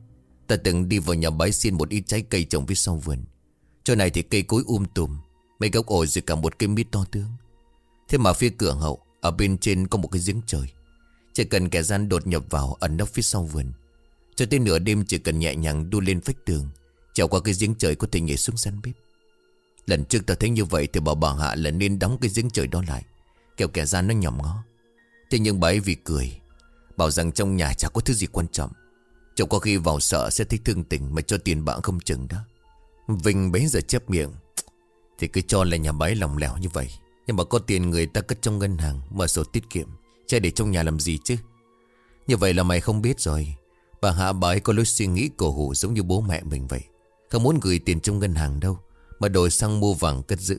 Ta từng đi vào nhà bái xin một ít trái cây trồng phía sau vườn. Chỗ này thì cây cối um tùm, Mấy gốc ổi rồi cả một cây mít to tướng. Thế mà phía cửa hậu, Ở bên trên có một cái giếng trời. Chỉ cần kẻ gian đột nhập vào, ẩn nấp phía sau vườn. Cho tới nửa đêm chỉ cần nhẹ nhàng đu lên vách tường, Trèo qua cái giếng trời có thể nhảy xuống sân bếp. Lần trước ta thấy như vậy Thì bảo bà Hạ là nên đóng cái giếng trời đó lại, Kẻo kẻ gian nó nhòm ngó. Thế nhưng bà ấy vì cười, Bảo rằng trong nhà chả có thứ gì quan trọng. Chồng có khi vào sợ sẽ thích thương tình Mà cho tiền bạn không chừng đó. Vinh bấy giờ chép miệng. Thì cứ cho là nhà máy lòng lẻo như vậy. Nhưng mà có tiền người ta cất trong ngân hàng, Mở sổ tiết kiệm, Che để trong nhà làm gì chứ? Như vậy là mày không biết rồi. Bà Hạ bà ấy có lối suy nghĩ cổ hủ giống như bố mẹ mình vậy. Không muốn gửi tiền trong ngân hàng đâu, Mà đổi sang mua vàng cất giữ.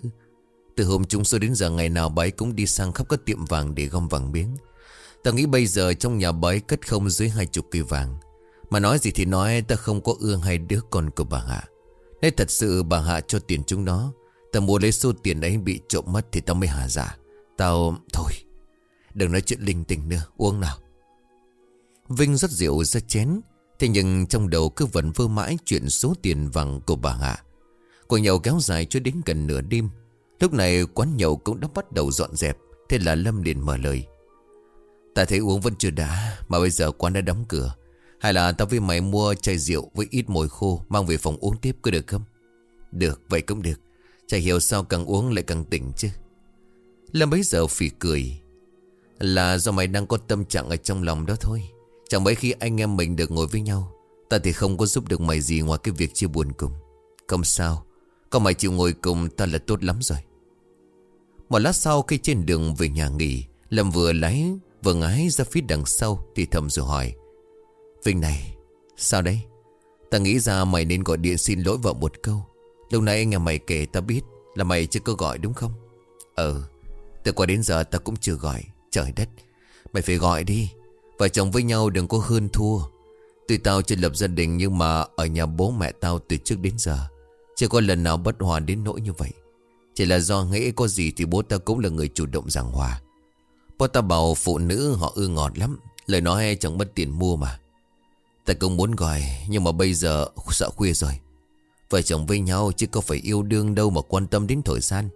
Từ hôm chúng tôi đến giờ, ngày nào bà ấy cũng đi sang khắp các tiệm vàng để gom vàng miếng. Tao nghĩ bây giờ trong nhà bà ấy cất không dưới hai chục cây vàng. Mà nói gì thì nói, ta không có ương hay đứa con của bà Hạ. Nếu thật sự bà Hạ cho tiền chúng nó. Tao mua lấy số tiền ấy bị trộm mất thì tao mới hà giả. Tao... Thôi, Đừng nói chuyện linh tinh nữa, Uống nào. Vinh rót rượu ra chén. Thế nhưng trong đầu cứ vẫn vơ mãi chuyện số tiền vàng của bà Hạ. Cuộc nhậu kéo dài cho đến gần nửa đêm. Lúc này quán nhậu cũng đã bắt đầu dọn dẹp, Thế là Lâm liền mở lời. Ta thấy uống vẫn chưa đã, Mà bây giờ quán đã đóng cửa. Hay là tao với mày mua chai rượu với ít mồi khô, Mang về phòng uống tiếp có được không? Được, vậy cũng được. Chả hiểu sao càng uống lại càng tỉnh chứ. Lâm bấy giờ phỉ cười. Là do mày đang có tâm trạng ở trong lòng đó thôi. Chẳng mấy khi anh em mình được ngồi với nhau, Ta thì không có giúp được mày gì ngoài cái việc chia buồn cùng. Không sao, Có mày chịu ngồi cùng ta là tốt lắm rồi. Một lát sau khi trên đường về nhà nghỉ, Lâm vừa lái, vừa ngái ra phía đằng sau Thì thầm rồi hỏi Vinh này, Sao đấy? Ta nghĩ ra mày nên gọi điện xin lỗi vợ một câu. Lúc nãy nghe mày kể ta biết Là mày chưa có gọi đúng không? Ờ Từ qua đến giờ ta cũng chưa gọi. Trời đất, Mày phải gọi đi. Vợ chồng với nhau đừng có hơn thua. Tuy tao chưa lập gia đình Nhưng mà ở nhà bố mẹ tao từ trước đến giờ, Chưa có lần nào bất hòa đến nỗi như vậy. Chỉ là do nghĩ có gì Thì bố ta cũng là người chủ động giảng hòa. Bố ta bảo phụ nữ họ ưa ngọt lắm, Lời nói chẳng mất tiền mua mà. Ta cũng muốn gọi, Nhưng mà bây giờ sợ khuya rồi. Vợ chồng với nhau chứ có phải yêu đương đâu Mà quan tâm đến thời gian.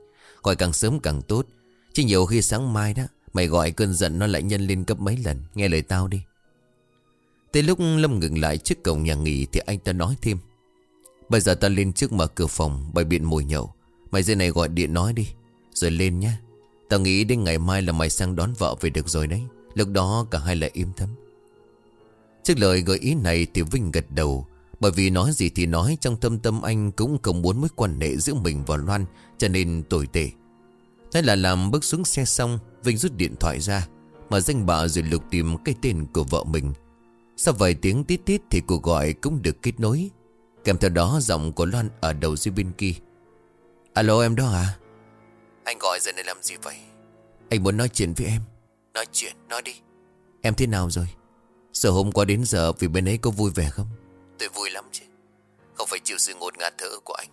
Gọi càng sớm càng tốt. Chứ nhiều khi sáng mai đó, Mày gọi cơn giận nó lại nhân lên cấp mấy lần. Nghe lời tao đi. Tới lúc Lâm ngừng lại trước cổng nhà nghỉ Thì anh ta nói thêm. Bây giờ ta lên trước mở cửa phòng, Bày biện mồi nhậu. Mày dưới này gọi điện nói đi. Rồi lên nhá. Tao nghĩ đến ngày mai là mày sang đón vợ về được rồi đấy. Lúc đó cả hai lại im thấm. Trước lời gợi ý này thì Vinh gật đầu. Bởi vì nói gì thì nói Trong tâm tâm anh cũng không muốn mối quan hệ giữa mình và Loan Cho nên tồi tệ. Thế là làm bước xuống xe xong Vinh rút điện thoại ra Mà danh bạ rồi lục tìm cái tên của vợ mình. Sau vài tiếng tít tít Thì cuộc gọi cũng được kết nối. Kèm theo đó giọng của Loan ở đầu dưới bên kia. Alo em đó à? Anh gọi giờ này làm gì vậy? Anh muốn nói chuyện với em. Nói chuyện nói đi. Em thế nào rồi Sợ hôm qua đến giờ vì bên ấy có vui vẻ không? Tôi vui lắm chứ Không phải chịu sự ngột ngạt thở của anh.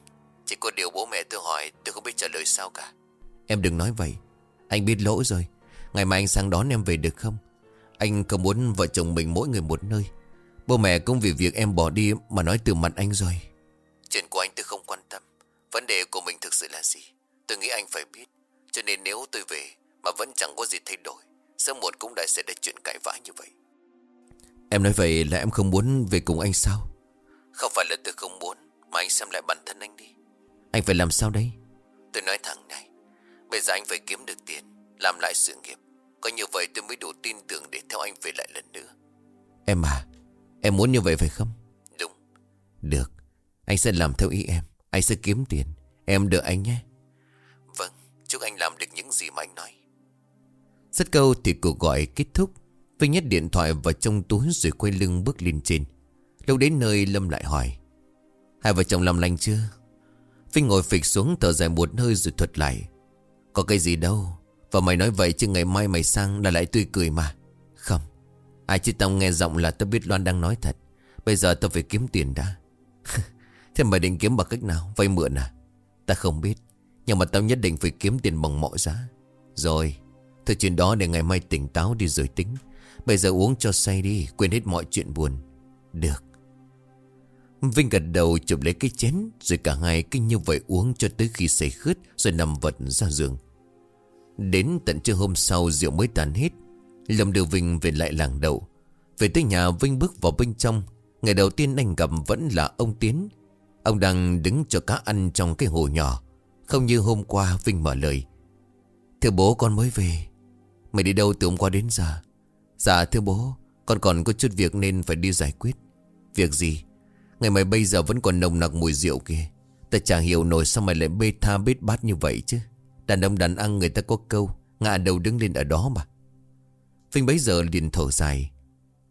Chỉ có điều bố mẹ tôi hỏi tôi không biết trả lời sao cả. Em đừng nói vậy. Anh biết lỗi rồi. Ngày mai anh sang đón em về được không? Anh không muốn vợ chồng mình mỗi người một nơi. Bố mẹ cũng vì việc em bỏ đi Mà nói từ mặt anh rồi. Chuyện của anh tôi không quan tâm. Vấn đề của mình thực sự là gì? Tôi nghĩ anh phải biết. Cho nên nếu tôi về Mà vẫn chẳng có gì thay đổi Sớm muộn cũng đã sẽ ra chuyện cãi vã như vậy Em nói vậy là em không muốn về cùng anh sao? Không phải là tôi không muốn Mà anh xem lại bản thân anh đi. Anh phải làm sao đấy Tôi nói thẳng này Bây giờ anh phải kiếm được tiền Làm lại sự nghiệp. Có như vậy tôi mới đủ tin tưởng để theo anh về lại lần nữa. Em à Em muốn như vậy phải không? Đúng. Được Anh sẽ làm theo ý em Anh sẽ kiếm tiền. Em đợi anh nhé. Vâng Chúc anh làm được những gì mà anh nói. Rất câu thì cuộc gọi kết thúc Vinh nhét điện thoại vào trong túi rồi quay lưng bước lên trên. Lúc đến nơi, Lâm lại hỏi, Hai vợ chồng làm lành chưa? Vinh ngồi phịch xuống thở dài một hơi rồi thuật lại, Có cái gì đâu Và mày nói vậy chứ ngày mai mày sang là lại tươi cười mà. Không, Ai chứ tao nghe giọng là tao biết Loan đang nói thật, Bây giờ tao phải kiếm tiền đã. Thế mày định kiếm bằng cách nào? Vay mượn à? Ta không biết, Nhưng mà tao nhất định phải kiếm tiền bằng mọi giá. Rồi, Thôi chuyện đó để ngày mai tỉnh táo đi rồi tính. Bây giờ uống cho say đi, Quên hết mọi chuyện buồn. Được. Vinh gật đầu chụp lấy cái chén, Rồi cả hai kinh như vậy uống cho tới khi say khướt, Rồi nằm vật ra giường. Đến tận trưa hôm sau, rượu mới tàn hết. Lâm đưa Vinh về lại làng đậu. Về tới nhà, Vinh bước vào bên trong. Ngày đầu tiên anh gặp vẫn là ông Tiến. Ông đang đứng cho cá ăn trong cái hồ nhỏ. Không như hôm qua, Vinh mở lời. Thưa bố, con mới về. Mày đi đâu từ hôm qua đến giờ? Dạ thưa bố, Con còn có chút việc nên phải đi giải quyết. Việc gì? Ngày mày bây giờ vẫn còn nồng nặc mùi rượu kìa Ta chẳng hiểu nổi sao mày lại bê tha bết bát như vậy chứ. Đàn ông đàn ăn người ta có câu, Ngã đầu đứng lên ở đó mà. Vinh bấy giờ liền thở dài.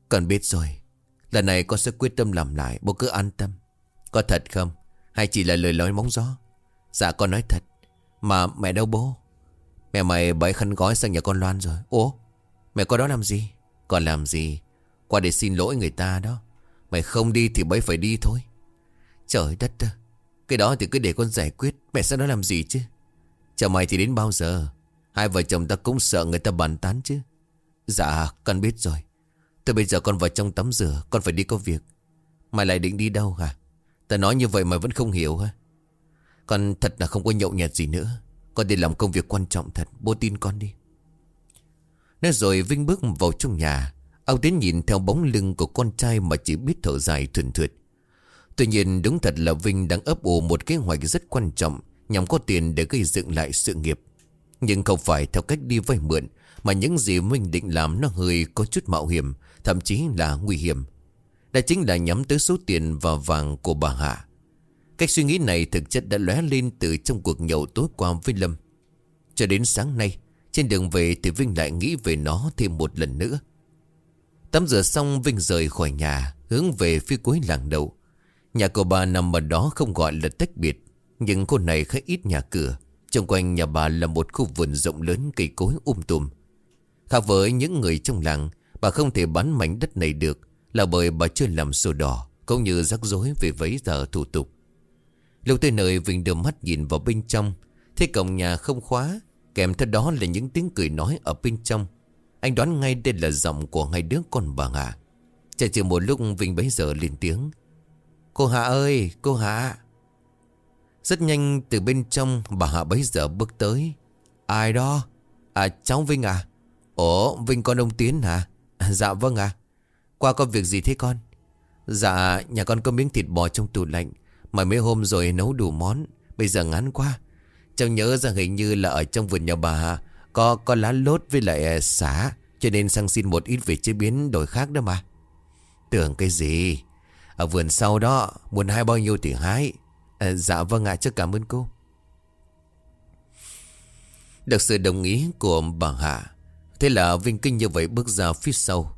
Con biết rồi, Lần này con sẽ quyết tâm làm lại, Bố cứ an tâm. Có thật không? Hay chỉ là lời nói móng gió? Dạ con nói thật. Mà mẹ đâu bố? Mẹ mày bấy khăn gói sang nhà con Loan rồi. Ủa? Mẹ có đó làm gì? Còn làm gì? Qua để xin lỗi người ta đó. Mày không đi thì bấy phải đi thôi. Trời đất ơi, Cái đó thì cứ để con giải quyết, Mẹ sẽ nói làm gì chứ? Chờ mày thì đến bao giờ? Hai vợ chồng ta cũng sợ người ta bàn tán chứ. Dạ con biết rồi. Từ bây giờ con vào trong tắm rửa, Con phải đi có việc. Mày lại định đi đâu hả? Ta nói như vậy mà vẫn không hiểu hả? Con thật là không có nhậu nhẹt gì nữa. Con đi làm công việc quan trọng thật, Bố tin con đi. Nói rồi Vinh bước vào trong nhà. Ông Tiến nhìn theo bóng lưng của con trai Mà chỉ biết thở dài thuần thuyệt Tuy nhiên đúng thật là Vinh đang ấp ủ Một kế hoạch rất quan trọng Nhằm có tiền để gây dựng lại sự nghiệp. Nhưng không phải theo cách đi vay mượn, Mà những gì mình định làm Nó hơi có chút mạo hiểm, Thậm chí là nguy hiểm. Đó chính là nhắm tới số tiền và vàng của bà Hạ. Cách suy nghĩ này thực chất đã lóe lên từ trong cuộc nhậu tối qua với Lâm. Cho đến sáng nay trên đường về thì Vinh lại nghĩ về nó thêm một lần nữa. Tắm rửa xong, Vinh rời khỏi nhà, Hướng về phía cuối làng đầu Nhà của bà nằm ở đó không gọi là tách biệt, Nhưng cô này khá ít nhà cửa. Trong quanh nhà bà là một khu vườn rộng lớn cây cối um tùm. Khác với những người trong làng, Bà không thể bán mảnh đất này được, Là bởi bà chưa làm sổ đỏ, Cũng như rắc rối về vấy giờ thủ tục. Lúc tới nơi, Vinh đưa mắt nhìn vào bên trong, Thấy cổng nhà không khóa Kèm theo đó là những tiếng cười nói ở bên trong. Anh đoán ngay đây là giọng của hai đứa con bà Hạ Chờ chừng một lúc Vinh bấy giờ lên tiếng. Cô Hạ ơi, cô Hạ. Rất nhanh từ bên trong Bà Hạ bấy giờ bước tới. Ai đó? À cháu Vinh à? Ủa Vinh con ông Tiến hả? Dạ vâng à Qua có việc gì thế con? Dạ nhà con có miếng thịt bò trong tủ lạnh. Mà mấy hôm rồi nấu đủ món, Bây giờ ngắn quá. Cháu nhớ ra hình như là ở trong vườn nhà bà Có có lá lốt với lại xả xá Cho nên sang xin một ít về chế biến đổi khác đó mà. Tưởng cái gì? Ở vườn sau đó Muốn hai bao nhiêu thì hái. À, Dạ vâng ạ à, cảm ơn cô. Được sự đồng ý của bà Hạ. Thế là Vinh Kinh như vậy bước ra phía sau.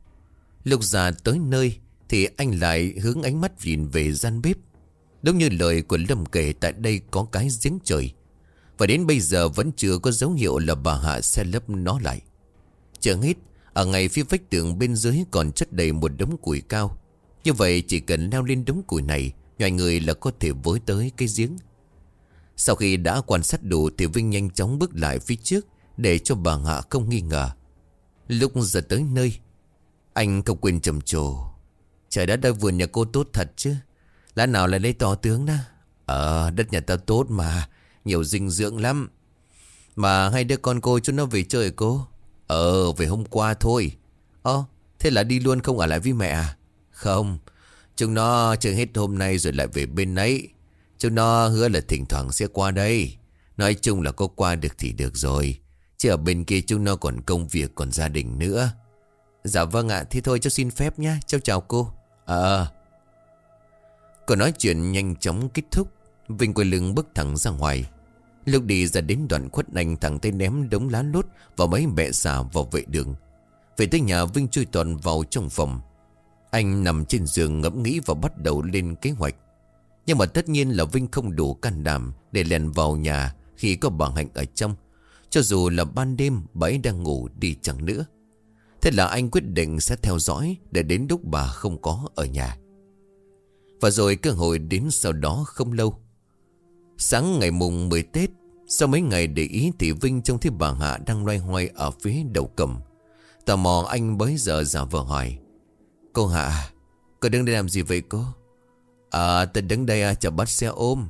Lúc ra tới nơi Thì anh lại hướng ánh mắt nhìn về gian bếp. Đúng như lời của Lâm kể Tại đây có cái giếng trời. Và đến bây giờ vẫn chưa có dấu hiệu Là bà Hạ sẽ lấp nó lại. Chẳng hết, Ở ngay phía vách tường bên dưới Còn chất đầy một đống củi cao. Như vậy chỉ cần leo lên đống củi này ngoài người là có thể với tới cái giếng. Sau khi đã quan sát đủ Thì Vinh nhanh chóng bước lại phía trước Để cho bà Hạ không nghi ngờ. Lúc giờ tới nơi, Anh không quên trầm trồ. Trời đất đã vườn nhà cô tốt thật chứ. Lát nào lại lấy to tướng đó? Ờ đất nhà ta tốt mà. Nhiều dinh dưỡng lắm. Mà hai đứa con cô chúng nó về chơi cô? Ờ về hôm qua thôi. Ơ, thế là đi luôn không ở lại với mẹ à? Không. Chúng nó chơi hết hôm nay rồi lại về bên ấy. Chúng nó hứa là thỉnh thoảng sẽ qua đây. Nói chung là có qua được thì được rồi. Chứ ở bên kia chúng nó còn công việc, còn gia đình nữa. Dạ vâng ạ Thì thôi, cháu xin phép nhé Cháu chào cô. Ờ. Còn nói chuyện nhanh chóng kết thúc. Vinh quay lưng bước thẳng ra ngoài. Lúc đi ra đến đoạn khuất anh thẳng tay ném đống lá lốt Vào mấy mẹ xà vào vệ đường. Về tới nhà, Vinh chui toàn vào trong phòng. Anh nằm trên giường ngẫm nghĩ và bắt đầu lên kế hoạch. Nhưng mà tất nhiên là Vinh không đủ can đảm Để lèn vào nhà khi có bà Hạnh ở trong. Cho dù là ban đêm, bà ấy đang ngủ đi chẳng nữa. Thế là anh quyết định sẽ theo dõi Để đến lúc bà không có ở nhà. Và rồi cơ hội đến sau đó không lâu. Sáng ngày mùng 10 Tết, Sau mấy ngày để ý thì Vinh trông thấy bà Hạ đang loay hoay ở phía đầu cầm. Tò mò anh bấy giờ giả vờ hỏi, Cô Hạ, Cô đứng đây làm gì vậy cô? À tôi đứng đây à, chờ bắt xe ôm.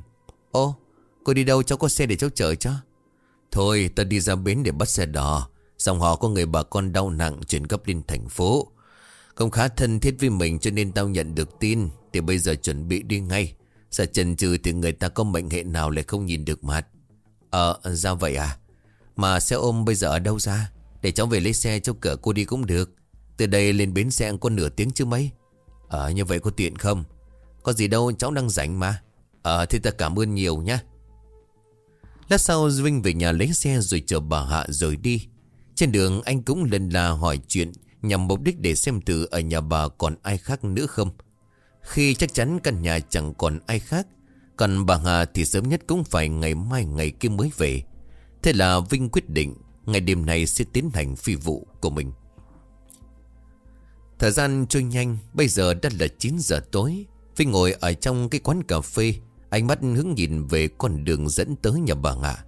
Ô, cô đi đâu? Cháu có xe để cháu chở cho Thôi tôi đi ra bến để bắt xe đò Xong họ có người bà con đau nặng chuyển cấp lên thành phố. Không khá thân thiết với mình cho nên tao nhận được tin, Thì bây giờ chuẩn bị đi ngay. Sợ chần chừ thì người ta có mệnh hệ nào lại không nhìn được mặt. Ờ ra vậy à? Mà xe ôm bây giờ ở đâu ra? Để cháu về lấy xe cho cửa cô đi cũng được. Từ đây lên bến xe có nửa tiếng chứ mấy? Ờ như vậy có tiện không? Có gì đâu, cháu đang rảnh mà. Ờ thì ta cảm ơn nhiều nhá. Lát sau Vinh về nhà lấy xe rồi chờ bà Hạ rời đi. Trên đường anh cũng lần là hỏi chuyện Nhằm mục đích để xem thử ở nhà bà còn ai khác nữa không. Khi chắc chắn căn nhà chẳng còn ai khác, Còn bà Hà thì sớm nhất cũng phải ngày mai ngày kia mới về. Thế là Vinh quyết định Ngày đêm này sẽ tiến hành phi vụ của mình. Thời gian trôi nhanh, Bây giờ đã là 9 giờ tối. Vinh ngồi ở trong cái quán cà phê, Ánh mắt hướng nhìn về con đường dẫn tới nhà bà hà.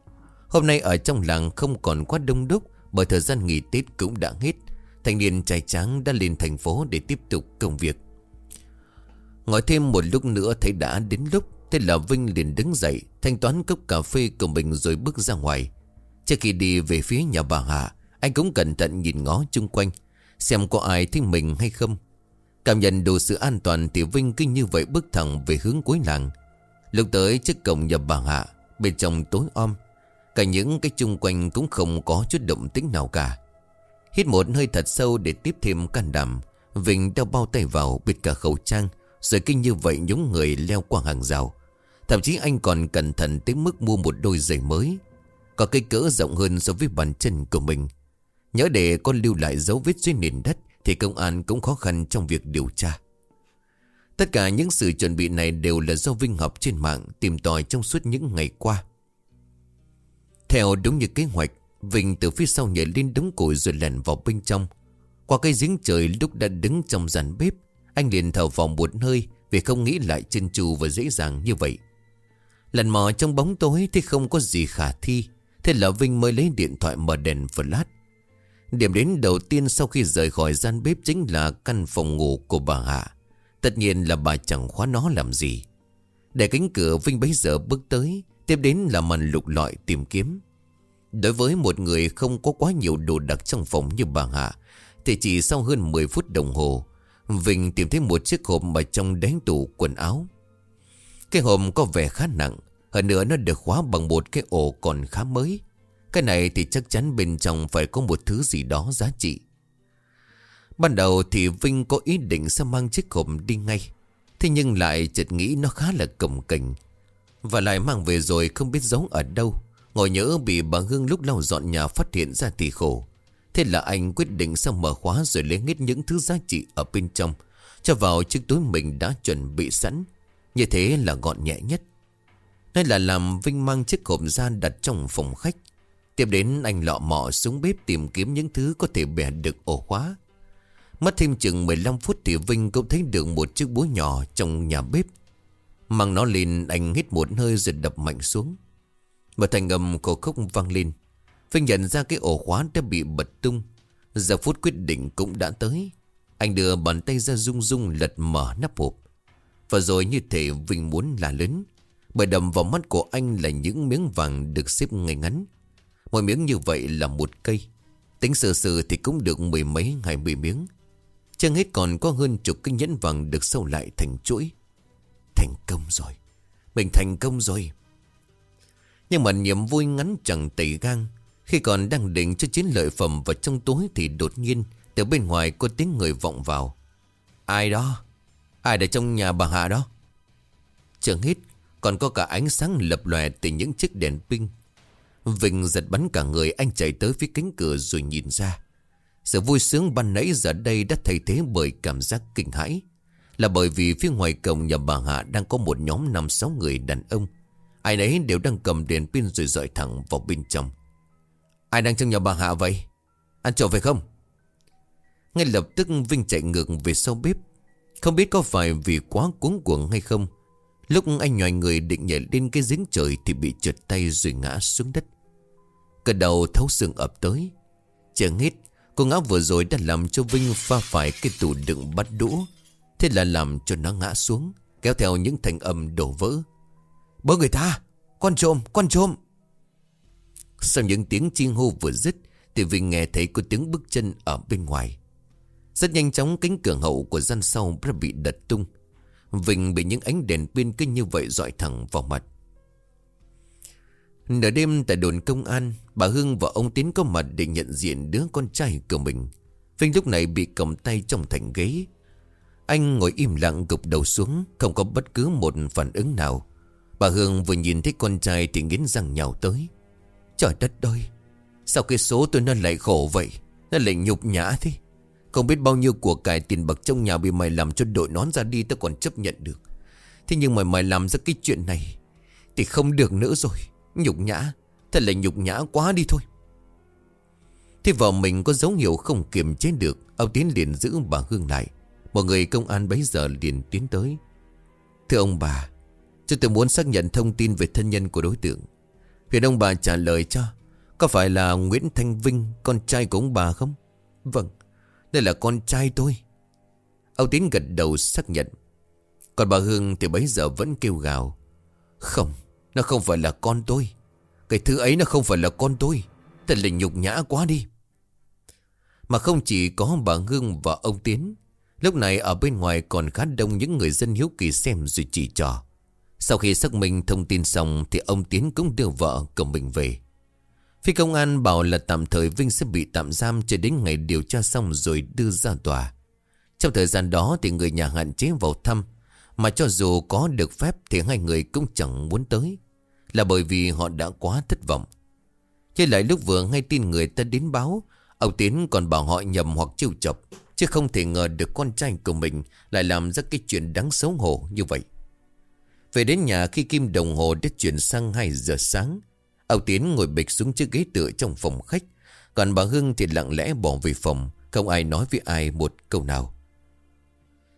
Hôm nay ở trong làng không còn quá đông đúc, Bởi thời gian nghỉ Tết cũng đã hết. Thanh niên trai tráng đã lên thành phố để tiếp tục công việc. Ngồi thêm một lúc nữa thấy đã đến lúc, Thế là Vinh liền đứng dậy, Thanh toán cốc cà phê của mình rồi bước ra ngoài. Trước khi đi về phía nhà bà Hạ Anh cũng cẩn thận nhìn ngó chung quanh, Xem có ai thích mình hay không. Cảm nhận đủ sự an toàn Thì Vinh cứ như vậy bước thẳng về hướng cuối làng. Lúc tới trước cổng nhà bà Hạ Bên trong tối om, Cả những cái chung quanh cũng không có chút động tĩnh nào cả. Hít một hơi thật sâu để tiếp thêm can đảm, Vinh đeo bao tay vào bịt cả khẩu trang rồi kinh như vậy nhúng người leo qua hàng rào. Thậm chí anh còn cẩn thận tới mức mua một đôi giày mới. Có cây cỡ rộng hơn so với bàn chân của mình. Nhớ để con lưu lại dấu vết dưới nền đất Thì công an cũng khó khăn trong việc điều tra. Tất cả những sự chuẩn bị này đều là do Vinh học trên mạng Tìm tòi trong suốt những ngày qua. Theo đúng như kế hoạch, Vinh từ phía sau nhảy lên đống củi rồi lèn vào bên trong. Qua cây giếng trời lúc đã đứng trong giàn bếp anh liền thở vào một hơi Vì không nghĩ lại chân trù và dễ dàng như vậy. Lần mò trong bóng tối thì không có gì khả thi, Thế là Vinh mới lấy điện thoại mở đèn flash. Điểm đến đầu tiên sau khi rời khỏi gian bếp chính là căn phòng ngủ của bà Hạ. Tất nhiên là bà chẳng khóa nó làm gì. Để cánh cửa, Vinh bấy giờ bước tới, Tiếp đến là màn lục lọi tìm kiếm. Đối với một người không có quá nhiều đồ đặc trong phòng như bà Hạ, Thì chỉ sau hơn 10 phút đồng hồ Vinh tìm thấy một chiếc hộp ở trong đánh tủ quần áo. Cái hộp có vẻ khá nặng, Hơn nữa nó được khóa bằng một cái ổ còn khá mới. Cái này thì chắc chắn bên trong phải có một thứ gì đó giá trị. Ban đầu thì Vinh có ý định sẽ mang chiếc hộp đi ngay, Thế nhưng lại chợt nghĩ nó khá là cồng kềnh. Và lại mang về rồi không biết giấu ở đâu, Ngồi nhớ bị bà Hương lúc lau dọn nhà phát hiện ra thì khổ. Thế là anh quyết định sẽ mở khóa rồi lấy hết những thứ giá trị ở bên trong Cho vào chiếc túi mình đã chuẩn bị sẵn Như thế là gọn nhẹ nhất Đây là làm Vinh mang chiếc hộp ra đặt trong phòng khách Tiếp đến anh lọ mọ xuống bếp tìm kiếm những thứ có thể bẻ được ổ khóa Mất thêm chừng 15 phút thì Vinh cũng thấy được một chiếc búa nhỏ trong nhà bếp. Mang nó lên, anh hít một hơi rồi đập mạnh xuống. Một thành âm cổ khúc vang lên. Vinh nhận ra cái ổ khóa đã bị bật tung. Giờ phút quyết định cũng đã tới. Anh đưa bàn tay ra rung rung lật mở nắp hộp. Và rồi như thể Vinh muốn là lớn. Bởi đầm vào mắt của anh là những miếng vàng được xếp ngay ngắn. Mỗi miếng như vậy là một cây. Tính sơ sơ thì cũng được mười mấy hai mươi miếng. Chẳng hết còn có hơn chục cái nhẫn vàng được sâu lại thành chuỗi. Thành công rồi. Mình thành công rồi. Nhưng mà niềm vui ngắn chẳng tẩy gang. Khi còn đang định cho chiến lợi phẩm vào trong túi thì đột nhiên, từ bên ngoài có tiếng người vọng vào. Ai đó? Ai ở trong nhà bà Hạ đó? Chẳng hết, còn có cả ánh sáng lập lòe từ những chiếc đèn pin. vịnh giật bắn cả người anh chạy tới phía cánh cửa rồi nhìn ra. Sự vui sướng ban nãy giờ đây đã thay thế bởi cảm giác kinh hãi. Là bởi vì phía ngoài cổng nhà bà Hạ đang có một nhóm 5-6 người đàn ông. Ai nấy đều đang cầm đèn pin rồi dọi thẳng vào bên trong. Ai đang trong nhà bà Hạ vậy? Ăn trộm phải không? Ngay lập tức Vinh chạy ngược về sau bếp. Không biết có phải vì quá cuống cuồng hay không. Lúc anh nhòi người định nhảy lên cái giếng trời thì bị trượt tay rồi ngã xuống đất. Cơn đầu thấu xương ập tới. Chẳng hết, Cô ngã vừa rồi đã làm cho Vinh pha phải cái tủ đựng bắt đũa Thế là làm cho nó ngã xuống, Kéo theo những thành âm đổ vỡ Bớ người ta, Con trộm con trộm sau những tiếng chi hô vừa dứt, Thì Vinh nghe thấy có tiếng bước chân ở bên ngoài. Rất nhanh chóng cánh cửa hậu của gian sau đã bị đật tung. Vinh bị những ánh đèn pin kinh như vậy dọi thẳng vào mặt. Nửa đêm tại đồn công an, Bà Hương và ông Tiến có mặt để nhận diện đứa con trai của mình. Vinh lúc này bị cầm tay trong thành ghế. Anh ngồi im lặng gục đầu xuống, Không có bất cứ một phản ứng nào. Bà Hương vừa nhìn thấy con trai thì nghiến răng nhào tới. Trời đất ơi, Sao cái số tôi nó lại khổ vậy? Nó lại nhục nhã thế. Không biết bao nhiêu của cải tiền bạc trong nhà Bị mày làm cho đội nón ra đi tôi còn chấp nhận được. Thế nhưng mà mày làm ra cái chuyện này Thì không được nữa rồi. Nhục nhã, Thật là nhục nhã quá đi thôi. Thế vợ mình có dấu hiệu không kiềm chế được. Ông Tiến liền giữ bà Hương lại. Một người công an bấy giờ liền tiến tới. Thưa ông bà Chúng tôi muốn xác nhận thông tin về thân nhân của đối tượng. Huyền ông bà trả lời cho, Có phải là Nguyễn Thanh Vinh Con trai của ông bà không? Vâng Đây là con trai tôi. Ông Tiến gật đầu xác nhận. Còn bà Hương thì bấy giờ vẫn kêu gào. Không, Nó không phải là con tôi. Cái thứ ấy nó không phải là con tôi. Thật là nhục nhã quá đi. Mà không chỉ có bà Hương và ông Tiến, Lúc này ở bên ngoài còn khá đông những người dân hiếu kỳ xem rồi chỉ trò. Sau khi xác minh thông tin xong Thì ông Tiến cũng đưa vợ cùng mình về. Phi công an bảo là tạm thời Vinh sẽ bị tạm giam Cho đến ngày điều tra xong rồi đưa ra tòa. Trong thời gian đó thì người nhà hạn chế vào thăm, Mà cho dù có được phép thì hai người cũng chẳng muốn tới. Là bởi vì họ đã quá thất vọng. Chứ lại lúc vừa nghe tin người ta đến báo, Ông Tiến còn bảo họ nhầm hoặc chiêu chọc, Chứ không thể ngờ được con trai của mình Lại làm ra cái chuyện đáng xấu hổ như vậy. Về đến nhà khi kim đồng hồ đã chuyển sang 2 giờ sáng Ông Tiến ngồi bịch xuống chiếc ghế tựa trong phòng khách. Còn bà Hưng thì lặng lẽ bỏ về phòng, Không ai nói với ai một câu nào.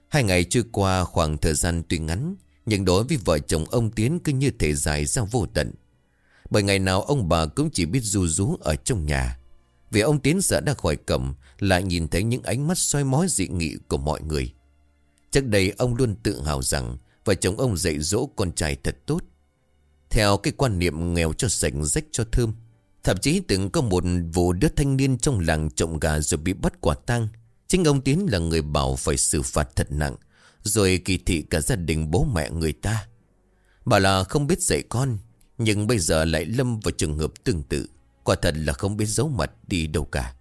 Hai ngày trôi qua, khoảng thời gian tuy ngắn, Nhưng đối với vợ chồng ông Tiến cứ như thể dài ra vô tận. Bởi ngày nào ông bà cũng chỉ biết ru rú ở trong nhà. Vì ông Tiến sợ đã khỏi cầm Lại nhìn thấy những ánh mắt soi mói dị nghị của mọi người. Trước đây ông luôn tự hào rằng Vợ chồng ông dạy dỗ con trai thật tốt. Theo cái quan niệm nghèo cho sạch rách cho thơm, Thậm chí từng có một vụ đứa thanh niên trong làng trộm gà rồi bị bắt quả tang. Chính ông Tiến là người bảo phải xử phạt thật nặng, Rồi kỳ thị cả gia đình bố mẹ người ta. Bảo là không biết dạy con, Nhưng bây giờ lại lâm vào trường hợp tương tự. Quả thật là không biết giấu mặt đi đâu cả.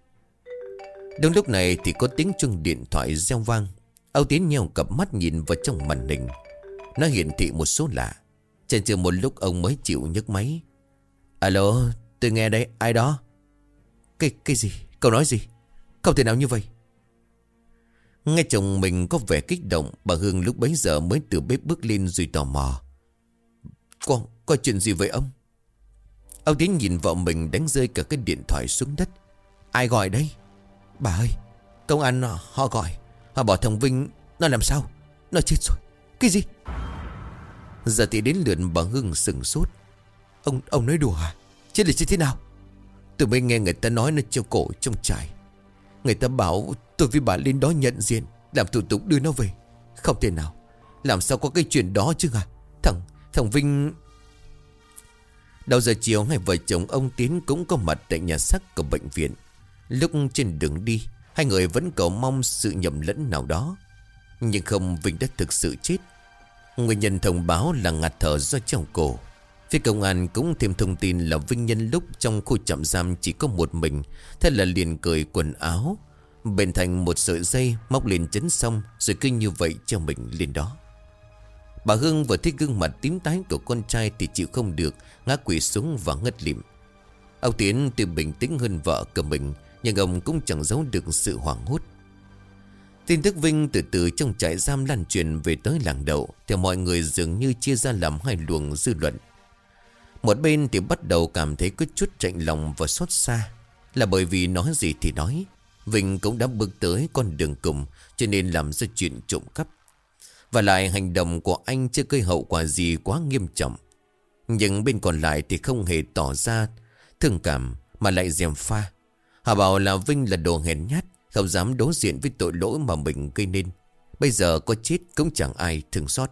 Đúng lúc này thì có tiếng chuông điện thoại reo vang. Âu Tiến nheo cặp mắt nhìn vào trong màn hình. Nó hiển thị một số lạ. Trên chừng một lúc ông mới chịu nhấc máy. Alo tôi nghe đây ai đó? Cái cái gì? Cậu nói gì? Không thể nào như vậy? Nghe chồng mình có vẻ kích động Bà Hương lúc bấy giờ mới từ bếp bước lên rồi tò mò. Có có chuyện gì vậy ông? Ông Tiến nhìn vợ mình đánh rơi cả cái điện thoại xuống đất. Ai gọi đây? Bà ơi, công an họ gọi. Họ bảo thằng Vinh Nó làm sao? Nó chết rồi. Cái gì? Giờ thì đến lượt bà hưng sừng sốt. Ông ông nói đùa à? Chết là chết thế nào? Tôi mới nghe người ta nói nó treo cổ trong trại. Người ta bảo tôi với bà lên đó nhận diện Làm thủ tục đưa nó về. Không thể nào. Làm sao có cái chuyện đó chứ à Thằng, thằng Vinh Đầu giờ chiều hai vợ chồng ông Tiến cũng có mặt tại nhà xác của bệnh viện. Lúc trên đường đi Hai người vẫn cầu mong sự nhầm lẫn nào đó. Nhưng không Vinh đã thực sự chết. Nguyên nhân thông báo là ngạt thở do treo cổ. Phía công an cũng thêm thông tin là Vinh nhân lúc trong khu trạm giam chỉ có một mình, Thế là liền cười quần áo. Bền thành một sợi dây móc lên chấn xong, Rồi cứ như vậy cho mình lên đó. Bà Hương vừa thấy gương mặt tím tái của con trai Thì chịu không được, Ngã quỷ xuống và ngất lịm. Ông Tiến tuy bình tĩnh hơn vợ của mình, Nhưng ông cũng chẳng giấu được sự hoảng hốt. Tin tức Vinh từ từ trong trại giam lan truyền về tới làng đậu theo mọi người dường như chia ra làm hai luồng dư luận. Một bên thì bắt đầu cảm thấy có chút chạnh lòng và xót xa, Là bởi vì nói gì thì nói. Vinh cũng đã bước tới con đường cùng, Cho nên làm ra chuyện trộm cắp. Và lại hành động của anh chưa gây hậu quả gì quá nghiêm trọng. Nhưng bên còn lại thì không hề tỏ ra thương cảm, mà lại dèm pha. Họ bảo là Vinh là đồ hèn nhát không dám đối diện với tội lỗi mà mình gây nên. Bây giờ có chết cũng chẳng ai thương xót.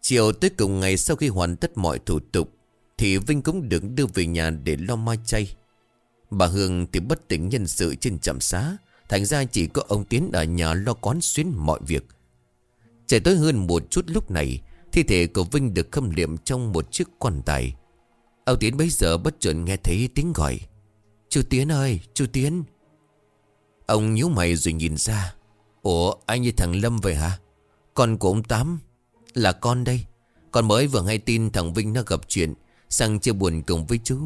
Chiều tới cùng ngày sau khi hoàn tất mọi thủ tục Thì Vinh cũng được đưa về nhà để lo mai chay. Bà Hương thì bất tỉnh nhân sự trên trạm xá Thành ra chỉ có ông Tiến ở nhà lo quán xuyến mọi việc. Trời tối hơn một chút lúc này Thi thể của Vinh được khâm liệm trong một chiếc quan tài. Ông Tiến bây giờ bất chợt nghe thấy tiếng gọi. Chú Tiến ơi, chú Tiến. Ông nhíu mày rồi nhìn ra. Ủa, anh như thằng Lâm vậy hả? Con của ông Tám là con đây. Con mới vừa nghe tin thằng Vinh nó gặp chuyện Sang chia buồn cùng với chú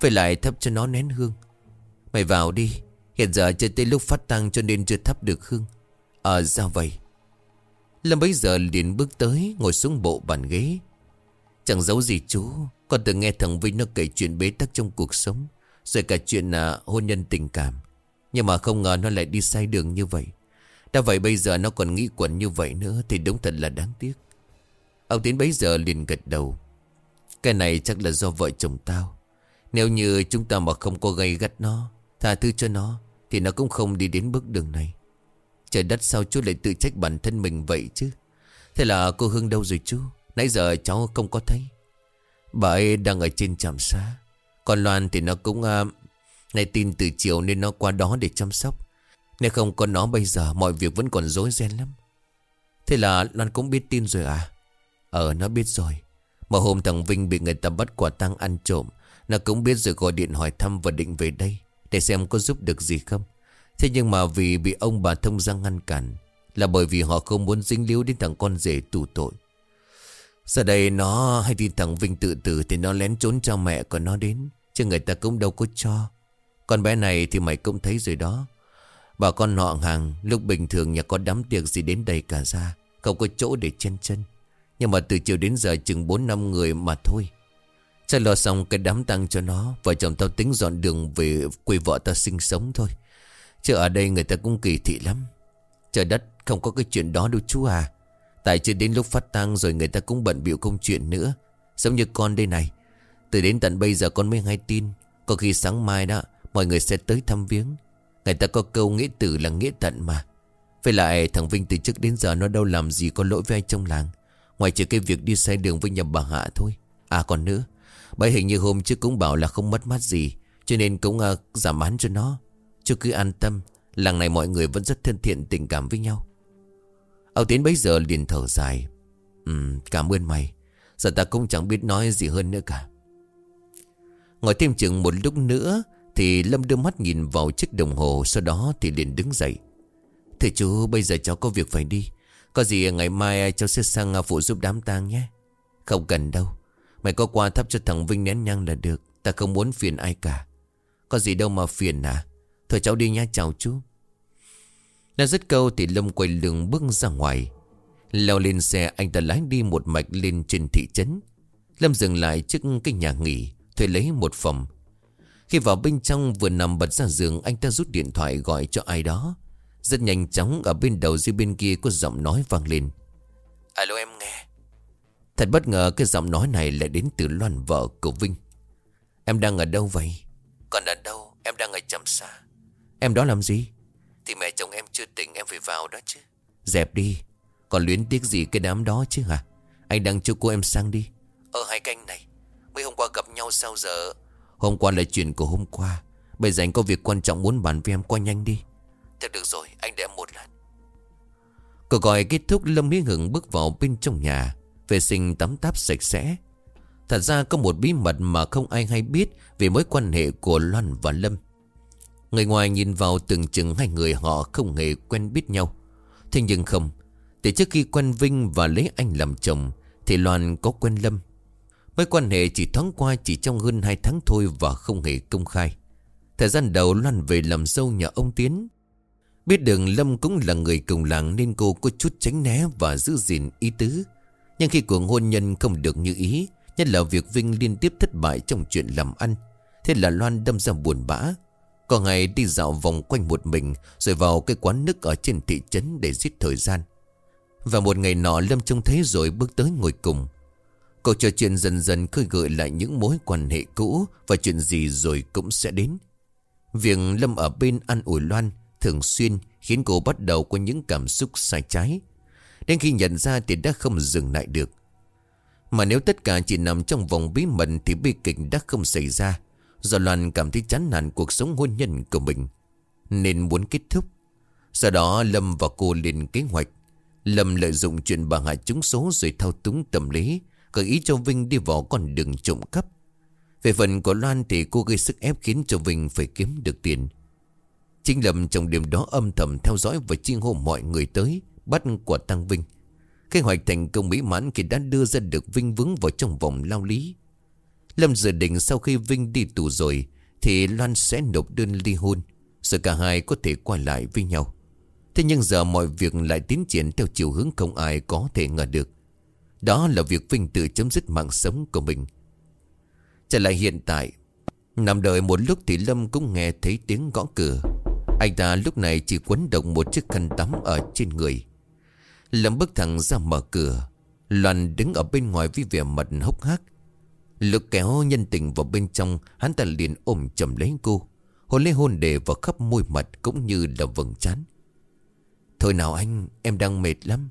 Phải lại thắp cho nó nén hương. Mày vào đi Hiện giờ chưa tới lúc phát tăng cho nên chưa thắp được hương. Ờ à, sao vậy? Lâm bấy giờ liền bước tới Ngồi xuống bộ bàn ghế. Chẳng giấu gì chú Con từng nghe thằng Vinh nó kể chuyện bế tắc trong cuộc sống Rồi cả chuyện là hôn nhân tình cảm. Nhưng mà không ngờ nó lại đi sai đường như vậy. Đã vậy bây giờ nó còn nghĩ quẩn như vậy nữa Thì đúng thật là đáng tiếc. Ông Tiến bấy giờ liền gật đầu. Cái này chắc là do vợ chồng tao. Nếu như chúng ta mà không có gây gắt nó Tha thứ cho nó Thì nó cũng không đi đến bước đường này. Trời đất sao chú lại tự trách bản thân mình vậy chứ? Thế là cô Hương đâu rồi chú? Nãy giờ cháu không có thấy. Bà ấy đang ở trên trạm xá. Còn Loan thì nó cũng uh, này tin từ chiều nên nó qua đó để chăm sóc. Nếu không có nó bây giờ, Mọi việc vẫn còn rối ren lắm. Thế là Loan cũng biết tin rồi à? Ờ nó biết rồi. Mà hôm thằng Vinh bị người ta bắt quả tang ăn trộm, Nó cũng biết rồi gọi điện hỏi thăm và định về đây, Để xem có giúp được gì không. Thế nhưng mà vì bị ông bà thông ra ngăn cản, Là bởi vì họ không muốn dính líu đến thằng con rể tù tội. Giờ đây nó, hay tin thằng Vinh tự tử Thì nó lén trốn cho mẹ của nó đến, Chứ người ta cũng đâu có cho. Con bé này thì mày cũng thấy rồi đó. Bà con họ hàng, Lúc bình thường nhà có đám tiệc gì đến đầy cả ra, Không có chỗ để chen chân. Nhưng mà từ chiều đến giờ chừng 4 năm người mà thôi. Cha lo xong cái đám tăng cho nó, Vợ chồng tao tính dọn đường về quê vợ tao sinh sống thôi. Chứ ở đây người ta cũng kỳ thị lắm. Trời đất, không có cái chuyện đó đâu chú à. Tại chưa đến lúc phát tang rồi người ta cũng bận biểu công chuyện nữa. Giống như con đây này. Từ đến tận bây giờ con mới hay tin. Có khi sáng mai đó Mọi người sẽ tới thăm viếng. Người ta có câu nghĩa tử là nghĩa tận mà. Với lại thằng Vinh từ trước đến giờ Nó đâu làm gì có lỗi với ai trong làng. Ngoài trừ cái việc đi sai đường với nhà bà Hạ thôi. À còn nữa Bởi hình như hôm trước cũng bảo là không mất mát gì Cho nên cũng uh, giảm án cho nó. Chú cứ an tâm Làng này mọi người vẫn rất thân thiện tình cảm với nhau. Âu Tiến bấy giờ liền thở dài. Ừ cảm ơn mày. Giờ ta cũng chẳng biết nói gì hơn nữa cả. Ngồi thêm chừng một lúc nữa thì Lâm đưa mắt nhìn vào chiếc đồng hồ, Sau đó thì liền đứng dậy. Thầy chú, bây giờ cháu có việc phải đi. Có gì ngày mai cháu sẽ sang phụ giúp đám tang nhé. Không cần đâu. Mày có qua thắp cho thằng Vinh nén nhang là được. Ta không muốn phiền ai cả. Có gì đâu mà phiền à. Thôi cháu đi nha chào chú. Đã dứt câu thì Lâm quay lưng bước ra ngoài. Leo lên xe, anh ta lái đi một mạch lên trên thị trấn. Lâm dừng lại trước cái nhà nghỉ, Thuê lấy một phòng. Khi vào bên trong vừa nằm bật ra giường Anh ta rút điện thoại gọi cho ai đó. Rất nhanh chóng ở bên đầu dưới bên kia Có giọng nói vang lên. Alo em nghe. Thật bất ngờ cái giọng nói này lại đến từ Loan vợ của Vinh. Em đang ở đâu vậy? Còn ở đâu? Em đang ở chậm xa Em đó làm gì? Thì mẹ chồng em chưa tỉnh em phải vào đó chứ. Dẹp đi. Còn luyến tiếc gì cái đám đó chứ hả? Anh đang cho cô em sang đi. Ở hai canh này. Mấy hôm qua gặp nhau sao giờ Hôm qua là chuyện của hôm qua. Bây giờ anh có việc quan trọng muốn bàn với em qua nhanh đi. Thế được rồi anh để em một lát. Cuộc gọi kết thúc Lâm Mỹ Hưng bước vào bên trong nhà. Vệ sinh tắm táp sạch sẽ. Thật ra có một bí mật mà không ai hay biết Về mối quan hệ của Loan và Lâm. Người ngoài nhìn vào từng chừng hai người họ không hề quen biết nhau. Thế nhưng không Từ trước khi quen Vinh và lấy anh làm chồng Thì Loan có quen Lâm Mối quan hệ chỉ thoáng qua chỉ trong hơn hai tháng thôi và không hề công khai. Thời gian đầu Loan về làm dâu nhà ông Tiến. Biết đường Lâm cũng là người cùng làng nên cô có chút tránh né và giữ gìn ý tứ. Nhưng khi cuộc hôn nhân không được như ý, Nhất là việc Vinh liên tiếp thất bại trong chuyện làm ăn, Thế là Loan đâm ra buồn bã. Có ngày đi dạo vòng quanh một mình, Rồi vào cái quán nước ở trên thị trấn để giết thời gian. Và một ngày nọ Lâm trông thấy rồi bước tới ngồi cùng. Cuộc trò chuyện dần dần khơi gợi lại những mối quan hệ cũ Và chuyện gì rồi cũng sẽ đến. Việc Lâm ở bên ăn ủi Loan Thường xuyên khiến cô bắt đầu có những cảm xúc sai trái. Đến khi nhận ra thì đã không dừng lại được. Mà nếu tất cả chỉ nằm trong vòng bí mật Thì bi kịch đã không xảy ra, Do Loan cảm thấy chán nản cuộc sống hôn nhân của mình, Nên muốn kết thúc. Sau đó, Lâm và cô lên kế hoạch. Lâm lợi dụng chuyện bà Hạ trúng số Rồi thao túng tâm lý Gợi ý cho Vinh đi vào con đường trộm cắp. Về phần của Loan thì cô gây sức ép Khiến cho Vinh phải kiếm được tiền. Chính Lâm trong đêm đó âm thầm theo dõi Và chi hô mọi người tới, Bắt quả tăng Vinh. Kế hoạch thành công mỹ mãn Khi đã đưa ra được Vinh vướng vào trong vòng lao lý. Lâm dự định sau khi Vinh đi tù rồi, Thì Loan sẽ nộp đơn ly hôn, Rồi cả hai có thể quay lại với nhau. Thế nhưng giờ mọi việc lại tiến triển Theo chiều hướng không ai có thể ngờ được. Đó là việc Vinh tự chấm dứt mạng sống của mình. Trở lại hiện tại Nằm đợi một lúc thì Lâm cũng nghe thấy tiếng gõ cửa. Anh ta lúc này chỉ quấn động một chiếc khăn tắm ở trên người. Lâm bước thẳng ra mở cửa, Loan đứng ở bên ngoài với vẻ mặt hốc hác. Lực kéo nhân tình vào bên trong, Hắn ta liền ôm chầm lấy cô, Hôn lấy hôn đề vào khắp môi mặt Cũng như là vầng trán. Thôi nào anh, em đang mệt lắm.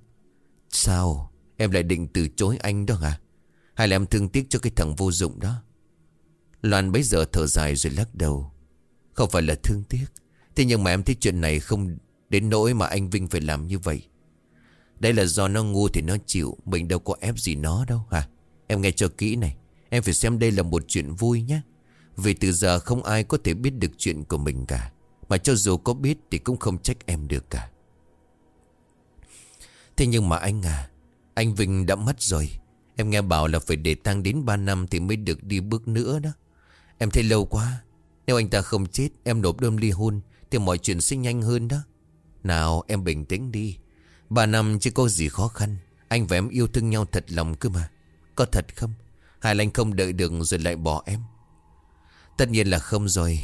Sao? Em lại định từ chối anh đó hả? Hay là em thương tiếc cho cái thằng vô dụng đó? Loan bấy giờ thở dài rồi lắc đầu. Không phải là thương tiếc. Thế nhưng mà em thấy chuyện này không Đến nỗi mà anh Vinh phải làm như vậy. Đây là do nó ngu thì nó chịu. Mình đâu có ép gì nó đâu hả? Em nghe cho kỹ này. Em phải xem đây là một chuyện vui nhé Vì từ giờ không ai có thể biết được chuyện của mình cả. Mà cho dù có biết thì cũng không trách em được cả. Thế nhưng mà anh à anh Vinh đã mất rồi. Em nghe bảo là phải để tang đến 3 năm Thì mới được đi bước nữa đó. Em thấy lâu quá. Nếu anh ta không chết, em nộp đơn ly hôn Thì mọi chuyện sẽ nhanh hơn đó. Nào, em bình tĩnh đi. Ba năm chứ có gì khó khăn. Anh và em yêu thương nhau thật lòng cơ mà. Có thật không? Hai anh không đợi được rồi lại bỏ em? Tất nhiên là không rồi.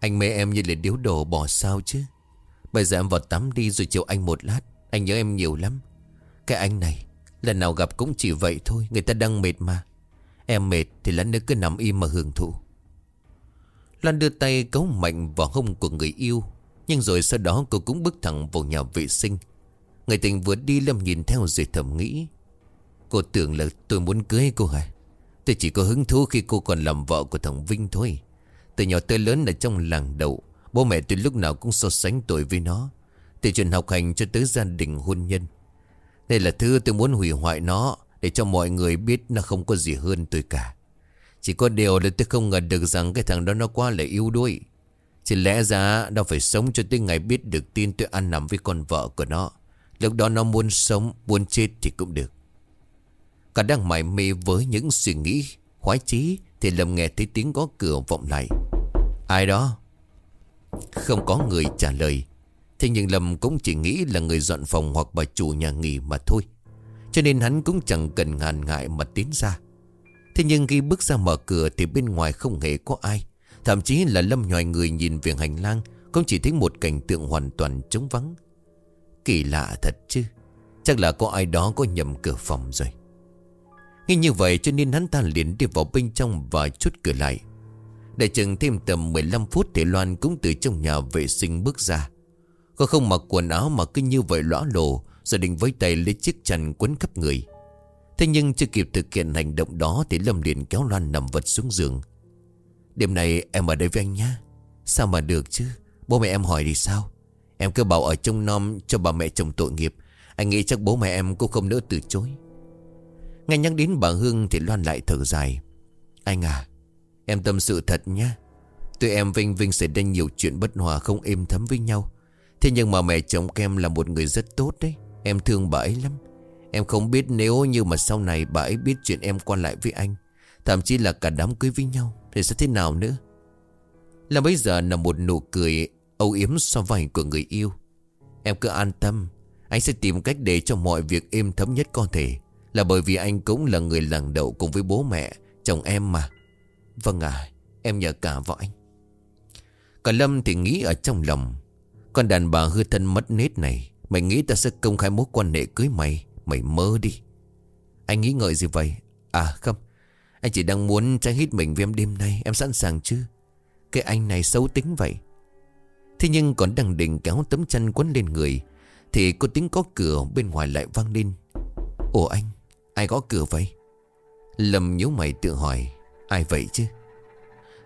Anh mê em như là điếu đồ bỏ sao chứ. Bây giờ em vào tắm đi rồi chiều anh một lát. Anh nhớ em nhiều lắm. Cái anh này Lần nào gặp cũng chỉ vậy thôi, Người ta đang mệt mà. Em mệt thì lát nữa cứ nằm im mà hưởng thụ. Loan đưa tay cấu mạnh vào hông của người yêu, Nhưng rồi sau đó cô cũng bước thẳng vào nhà vệ sinh. Người tình vừa đi Lâm nhìn theo rồi thầm nghĩ, Cô tưởng là tôi muốn cưới cô hả? Tôi chỉ có hứng thú khi cô còn làm vợ của thằng Vinh thôi. Từ nhỏ tới lớn là trong làng đậu, Bố mẹ tôi lúc nào cũng so sánh tuổi với nó. Từ chuyện học hành cho tới gia đình hôn nhân đây là thứ tôi muốn hủy hoại nó, Để cho mọi người biết nó không có gì hơn tôi cả. Chỉ có điều là tôi không ngờ được rằng Cái thằng đó nó quá là yếu đuối. Chỉ lẽ ra nó phải sống cho tới ngày biết được tin tôi ăn nằm với con vợ của nó. Lúc đó nó muốn sống, Muốn chết thì cũng được. Cả đang mải mê với những suy nghĩ, Khoái chí Thì lầm nghe thấy tiếng có cửa vọng lại. Ai đó? Không có người trả lời. Thế nhưng Lâm cũng chỉ nghĩ là người dọn phòng Hoặc bà chủ nhà nghỉ mà thôi. Cho nên hắn cũng chẳng cần ngàn ngại mà tiến ra. Thế nhưng khi bước ra mở cửa Thì bên ngoài không hề có ai. Thậm chí là Lâm nhòi người nhìn về hành lang, Cũng chỉ thấy một cảnh tượng hoàn toàn trống vắng. Kỳ lạ thật chứ, Chắc là có ai đó có nhầm cửa phòng rồi. Nghĩ như vậy cho nên hắn ta liền đi vào bên trong và chốt cửa lại. Để chừng thêm tầm 15 phút thì Loan cũng từ trong nhà vệ sinh bước ra. Cô không mặc quần áo mà cứ như vậy lõa lồ, Rồi định với tay lấy chiếc chăn quấn khắp người. Thế nhưng chưa kịp thực hiện hành động đó Thì Lâm liền kéo Loan nằm vật xuống giường. Đêm này em ở đây với anh nhá. Sao mà được chứ? Bố mẹ em hỏi thì sao? Em cứ bảo ở trong nom cho bà mẹ chồng tội nghiệp. Anh nghĩ chắc bố mẹ em cũng không nỡ từ chối. Nghe nhắc đến bà Hương thì Loan lại thở dài. Anh à Em tâm sự thật nhá. Tụi em Vinh Vinh xảy ra nhiều chuyện bất hòa không êm thấm với nhau. Thế nhưng mà mẹ chồng em là một người rất tốt đấy. Em thương bà ấy lắm. Em không biết nếu như mà sau này bà ấy biết chuyện em quan lại với anh, Thậm chí là cả đám cưới với nhau, Thì sẽ thế nào nữa? Là bây giờ là một nụ cười âu yếm so vai của người yêu. Em cứ an tâm, Anh sẽ tìm cách để cho mọi việc êm thấm nhất có thể. Là bởi vì anh cũng là người lần đầu cùng với bố mẹ, Chồng em mà. Vâng à Em nhờ cả vào anh. Cả Lâm thì nghĩ ở trong lòng con đàn bà hư thân mất nết này, Mày nghĩ ta sẽ công khai mối quan hệ cưới mày Mày mơ đi. Anh nghĩ ngợi gì vậy? À không. Anh chỉ đang muốn trang hít mình với em đêm nay, Em sẵn sàng chứ? Cái anh này xấu tính vậy. Thế nhưng còn đang định kéo tấm chăn quấn lên người, Thì có tiếng có cửa bên ngoài lại vang lên. Ồ anh, Ai gõ cửa vậy? Lầm nhíu mày tự hỏi, Ai vậy chứ?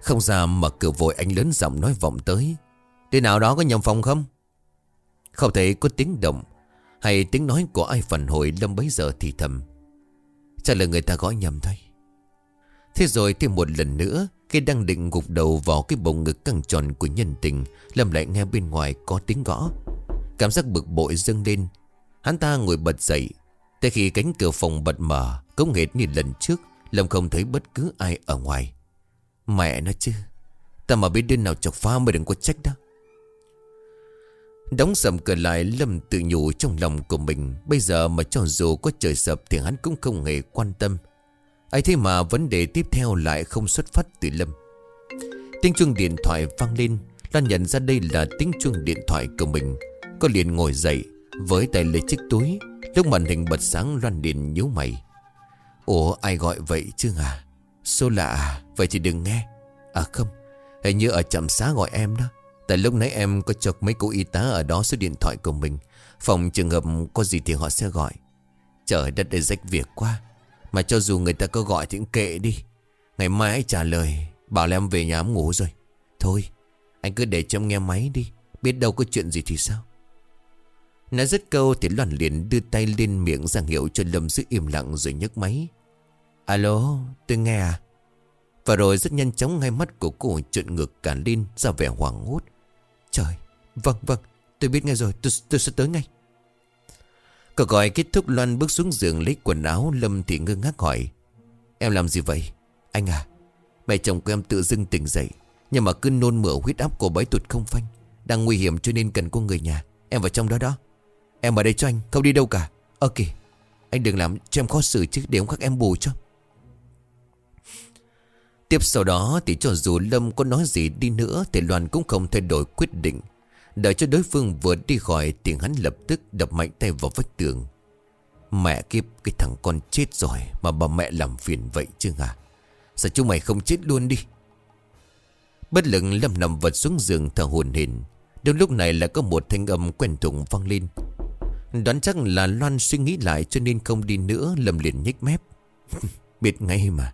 Không ra mở cửa vội anh lớn giọng nói vọng tới đi nào đó có nhầm phòng không? Không thấy có tiếng động, Hay tiếng nói của ai phản hồi Lâm bấy giờ thì thầm. Chắc là người ta gõ nhầm thôi? Thế rồi thêm một lần nữa, Khi đang định gục đầu vào cái bồng ngực căng tròn của nhân tình, Lâm lại nghe bên ngoài có tiếng gõ. Cảm giác bực bội dâng lên. Hắn ta ngồi bật dậy. Tới khi cánh cửa phòng bật mở, Cũng hệt như lần trước, Lâm không thấy bất cứ ai ở ngoài. Mẹ nó chứ Ta mà biết đứa nào chọc phá mới đừng có trách đó Đóng sầm cửa lại, Lâm tự nhủ trong lòng của mình. Bây giờ mà cho dù có trời sập Thì hắn cũng không hề quan tâm. Ấy thế mà vấn đề tiếp theo lại không xuất phát từ Lâm. Tiếng chuông điện thoại vang lên Lan nhận ra đây là tiếng chuông điện thoại của mình. Cô liền ngồi dậy, Với tay lấy chiếc túi. Lúc màn hình bật sáng, Loan điện nhíu mày. Ủa, ai gọi vậy chứ à Số lạ à? Vậy thì đừng nghe. À không, Hình như ở trạm xá gọi em đó. Tại lúc nãy em có cho mấy cô y tá ở đó số điện thoại của mình. Phòng trường hợp có gì thì họ sẽ gọi. Trời, đất để rách việc quá. Mà cho dù người ta có gọi thì cũng kệ đi. Ngày mai ấy trả lời, Bảo là em về nhà ngủ rồi. Thôi, anh cứ để cho em nghe máy đi. Biết đâu có chuyện gì thì sao? Nói rất câu thì Loan liền đưa tay lên miệng giảng hiệu cho Lâm giữ im lặng rồi nhấc máy. Alo, tôi nghe à? Và rồi rất nhanh chóng, ngay mắt của cô trợn ngược cả lên, ra vẻ hoảng hốt. Trời Vâng vâng Tôi biết ngay rồi Tôi, tôi sẽ tới ngay. Cậu gọi kết thúc Loan bước xuống giường lấy quần áo Lâm thì ngơ ngác hỏi Em làm gì vậy? Anh à Mẹ chồng của em tự dưng tỉnh dậy Nhưng mà cứ nôn mửa huyết áp của bái tụt không phanh Đang nguy hiểm cho nên cần có người nhà. Em vào trong đó đó. Em ở đây cho anh Không đi đâu cả? Ờ ok Anh đừng làm cho em khó xử chứ Để ông khác em bù cho. Tiếp sau đó thì cho dù Lâm có nói gì đi nữa Thì Loan cũng không thay đổi quyết định. Đợi cho đối phương vừa đi khỏi Thì hắn lập tức đập mạnh tay vào vách tường. Mẹ kiếp, cái thằng con chết rồi Mà bà mẹ làm phiền vậy chứ à Sao chúng mày không chết luôn đi? Bất lực, Lâm nằm vật xuống giường thở hồn hển. Đúng lúc này lại có một thanh âm quen thuộc vang lên. Đoán chắc là Loan suy nghĩ lại cho nên không đi nữa, Lâm liền nhích mép. Biết ngay mà.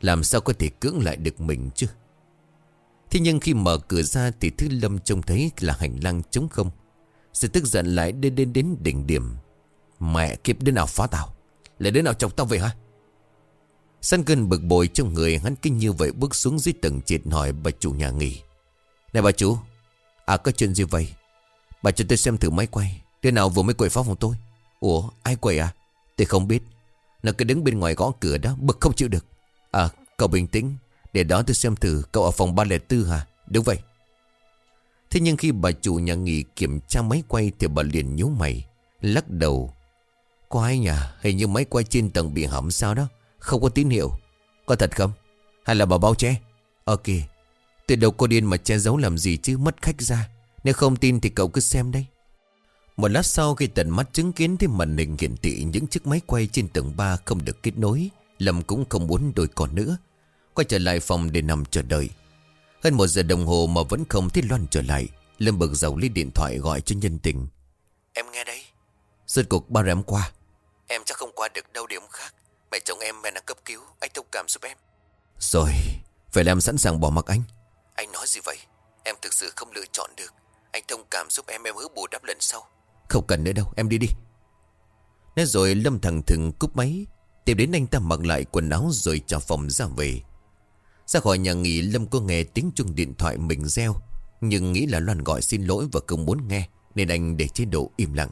Làm sao có thể cưỡng lại được mình chứ? Thế nhưng khi mở cửa ra Thì thứ Lâm trông thấy là hành lang trống không. Sự tức giận lại đến đến đến đỉnh điểm. Mẹ kiếp, đứa nào phá tao? Lại đứa nào chọc tao vậy hả? Săn cơn bực bội trong người, Hắn kinh như vậy bước xuống dưới tầng triệt hỏi bà chủ nhà nghỉ. Này bà chủ À có chuyện gì vậy? Bà cho tôi xem thử máy quay. Đứa nào vừa mới quậy phá phòng tôi? Ủa, ai quậy à? Tôi không biết. Nó cứ đứng bên ngoài gõ cửa đó, Bực không chịu được. À cậu bình tĩnh. Để đó tôi xem thử Cậu ở phòng 304 hả? Đúng vậy. Thế nhưng khi bà chủ nhà nghỉ kiểm tra máy quay Thì bà liền nhíu mày, Lắc đầu. Quái nhà Hình như máy quay trên tầng bị hỏng sao đó. Không có tín hiệu. Có thật không? Hay là bà bao che? Ok. Tôi đâu có điên mà che giấu làm gì chứ? Mất khách ra. Nếu không tin thì cậu cứ xem đây. Một lát sau khi tận mắt chứng kiến Thấy màn hình hiển thị những chiếc máy quay trên tầng 3 không được kết nối. Lâm cũng không muốn đổi còn nữa. Quay trở lại phòng để nằm chờ đợi. Hơn một giờ đồng hồ mà vẫn không thấy Loan trở lại Lâm bực dầu lấy điện thoại gọi cho nhân tình. Em nghe đây. Rốt cuộc bao em qua. Em chắc không qua được đâu điểm khác. Mẹ chồng em mẹ đang cấp cứu Anh thông cảm giúp em. Rồi Vậy là em sẵn sàng bỏ mặc anh. Anh nói gì vậy? Em thực sự không lựa chọn được. Anh thông cảm giúp em em hứa bù đắp lần sau. Không cần nữa đâu em đi đi. Nói rồi Lâm thằng thừng cúp máy Tiếp đến anh ta mặc lại quần áo rồi cho phòng ra về. Ra khỏi nhà nghỉ, Lâm có nghe tiếng chuông điện thoại mình reo, Nhưng nghĩ là Loan gọi xin lỗi và không muốn nghe, Nên anh để chế độ im lặng.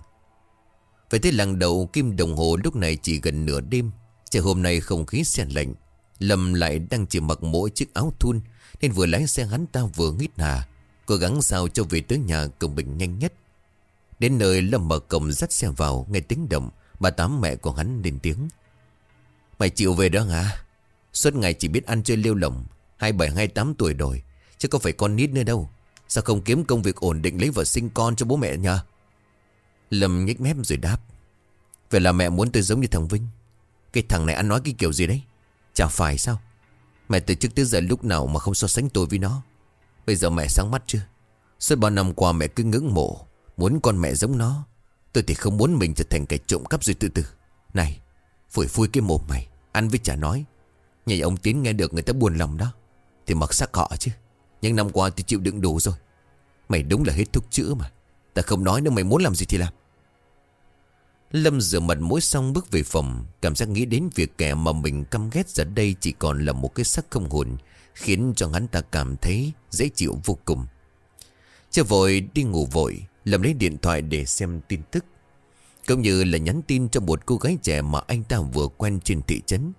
Vậy thế lần đầu kim đồng hồ lúc này chỉ gần nửa đêm Trời hôm nay không khí xe lạnh, Lâm lại đang chỉ mặc mỗi chiếc áo thun, Nên vừa lái xe hắn ta vừa nghít hà, Cố gắng sao cho về tới nhà cùng bình nhanh nhất. Đến nơi Lâm mở cổng dắt xe vào, Nghe tiếng động, Bà Tám mẹ của hắn lên tiếng. Mày chịu về đó hả? Suốt ngày chỉ biết ăn chơi lêu lỏng 27-28 tuổi rồi, Chứ có phải con nít nữa đâu. Sao không kiếm công việc ổn định lấy vợ sinh con cho bố mẹ nhờ? Lâm nhếch mép rồi đáp. Vậy là mẹ muốn tôi giống như thằng Vinh. Cái thằng này ăn nói cái kiểu gì đấy? Chả phải sao? Mẹ từ trước tới giờ lúc nào mà không so sánh tôi với nó? Bây giờ mẹ sáng mắt chưa? Suốt bao năm qua mẹ cứ ngưỡng mộ, Muốn con mẹ giống nó. Tôi thì không muốn mình trở thành kẻ trộm cắp rồi tự tử. Này Phủi phui cái mồm mày, Ăn với chả nói. Nhảy ông Tiến nghe được người ta buồn lòng đó, Thì mặc sắc họ chứ. Những năm qua tôi chịu đựng đủ rồi. Mày đúng là hết thuốc chữa mà. Ta không nói nữa, mày muốn làm gì thì làm. Lâm rửa mặt mũi xong bước về phòng, Cảm giác nghĩ đến việc kẻ mà mình căm ghét giờ đây Chỉ còn là một cái sắc không hồn, Khiến cho hắn ta cảm thấy dễ chịu vô cùng. Chưa vội đi ngủ vội, Lâm lấy điện thoại để xem tin tức. Cũng như là nhắn tin cho một cô gái trẻ Mà anh ta vừa quen trên thị trấn.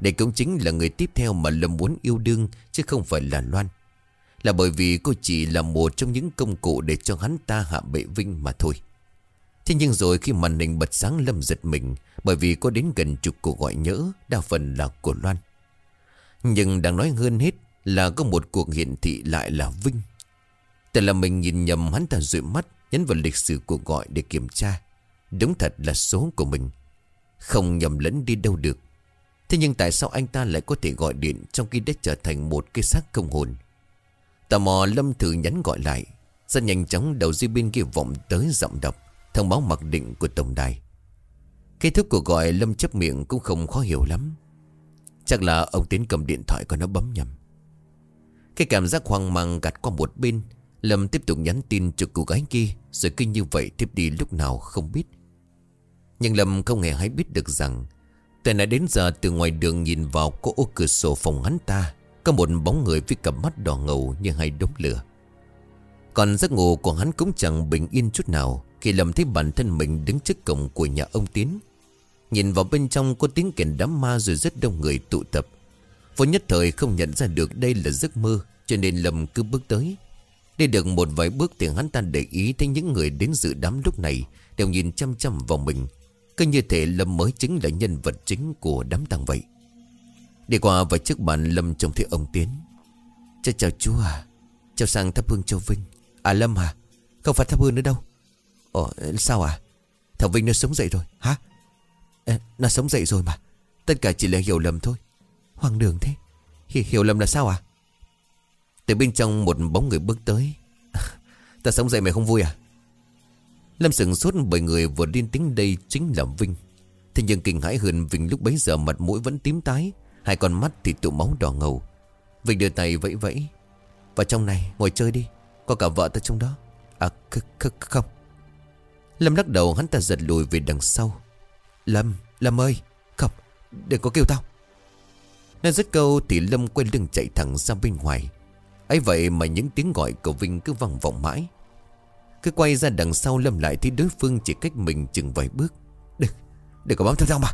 Đây cũng chính là người tiếp theo mà Lâm muốn yêu đương, Chứ không phải là Loan. Là bởi vì cô chỉ là một trong những công cụ Để cho hắn ta hạ bệ vinh mà thôi. Thế nhưng rồi khi màn hình bật sáng Lâm giật mình, Bởi vì có đến gần chục cuộc gọi nhỡ, Đa phần là của Loan. Nhưng đang nói hơn hết Là có một cuộc hiện thị lại là vinh. tề là mình nhìn nhầm hắn ta dụi mắt, Nhấn vào lịch sử cuộc gọi để kiểm tra. Đúng thật là số của mình. Không nhầm lẫn đi đâu được. Thế nhưng tại sao anh ta lại có thể gọi điện Trong khi đã trở thành một cái xác không hồn? Tò mò Lâm thử nhắn gọi lại. Rất nhanh chóng đầu dây bên kia vọng tới giọng đọc, Thông báo mặc định của tổng đài. Kết thúc cuộc gọi Lâm chấp miệng cũng không khó hiểu lắm. Chắc là ông Tiến cầm điện thoại còn nó bấm nhầm. Cái cảm giác hoang mang gạt qua một bên, Lâm tiếp tục nhắn tin cho cô gái kia, Rồi kinh như vậy tiếp đi lúc nào không biết. Nhưng Lâm không hề hay biết được rằng, Từ nãy đến giờ từ ngoài đường nhìn vào có ô cửa sổ phòng hắn ta, Có một bóng người với cặp mắt đỏ ngầu như hai đốm lửa. Còn giấc ngủ của hắn cũng chẳng bình yên chút nào Khi Lâm thấy bản thân mình đứng trước cổng của nhà ông Tiến. Nhìn vào bên trong có tiếng kèn đám ma rồi rất đông người tụ tập. Vô nhất thời không nhận ra được đây là giấc mơ, Cho nên Lâm cứ bước tới. Đi được một vài bước thì hắn ta để ý thấy những người đến dự đám lúc này Đều nhìn chăm chăm vào mình cứ như thể Lâm mới chính là nhân vật chính của đám tang vậy. Đi qua vài chiếc bàn Lâm trông thấy ông Tiến. Chào chào chú à. Chào sang thắp hương cho Vinh. À Lâm à Không phải thắp hương nữa đâu. Ồ sao à? Thằng Vinh nó sống dậy rồi Hả? À, Nó sống dậy rồi mà. Tất cả chỉ là hiểu lầm thôi. Hoàng đường thế. Hi Hiểu lầm là sao à? Từ bên trong một bóng người bước tới. Ta sống dậy mày không vui à? Lâm sừng sốt bởi người vừa điên tính đây chính là Vinh. Thế nhưng kinh hãi hơn Vinh lúc bấy giờ mặt mũi vẫn tím tái Hai con mắt thì tụ máu đỏ ngầu. Vinh đưa tay vẫy vẫy. Vào trong này ngồi chơi đi Có cả vợ ta trong đó. À không. Lâm lắc đầu hắn ta giật lùi về đằng sau. Lâm, Lâm ơi Không, đừng có kêu tao. Nói dứt câu thì Lâm quay lưng chạy thẳng ra bên ngoài. Ấy vậy mà những tiếng gọi của Vinh cứ vang vọng mãi. Cứ quay ra đằng sau Lâm lại thì đối phương chỉ cách mình chừng vài bước. Đừng, đừng có bám theo tao mà.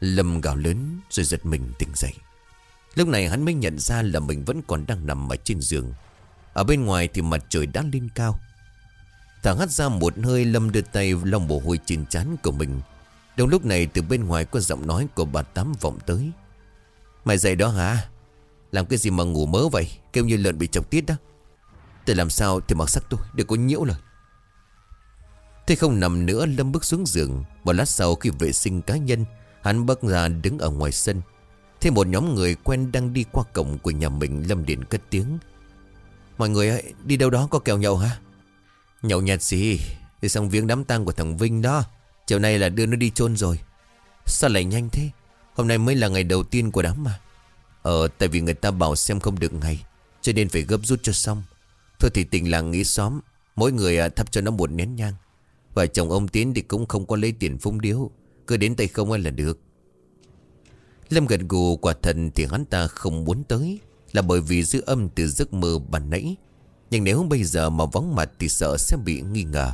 Lâm gào lớn rồi giật mình tỉnh dậy. Lúc này hắn mới nhận ra là mình vẫn còn đang nằm ở trên giường. Ở bên ngoài thì mặt trời đã lên cao. Thả hắt ra một hơi Lâm đưa tay lòng mồ hôi trên trán của mình. Đúng lúc này từ bên ngoài có giọng nói của bà Tám vọng tới. Mày dậy đó hả? Làm cái gì mà ngủ mớ vậy? Kêu như lợn bị chọc tiết đó. Tôi làm sao thì mặc sắc tôi Đừng có nhiễu lời. Thế không nằm nữa, Lâm bước xuống giường. Một lát sau khi vệ sinh cá nhân, Hắn bước ra đứng ở ngoài sân. Thế một nhóm người quen đang đi qua cổng của nhà mình Lâm Điện cất tiếng. Mọi người ơi, đi đâu đó có kèo nhậu hả? Nhậu nhạt gì Đi xong viếng đám tang của thằng Vinh đó. Chiều nay là đưa nó đi chôn rồi. Sao lại nhanh thế? Hôm nay mới là ngày đầu tiên của đám mà. Ờ tại vì người ta bảo xem không được ngày, Cho nên phải gấp rút cho xong. Thôi thì tình làng nghĩ xóm, Mỗi người à, thắp cho nó một nén nhang. Vợ chồng ông Tiến thì cũng không có lấy tiền phung điếu, Cứ đến tay không là được. Lâm gật gù, quả thần thì hắn ta không muốn tới, Là bởi vì dư âm từ giấc mơ bàn nãy. Nhưng nếu bây giờ mà vắng mặt thì sợ sẽ bị nghi ngờ.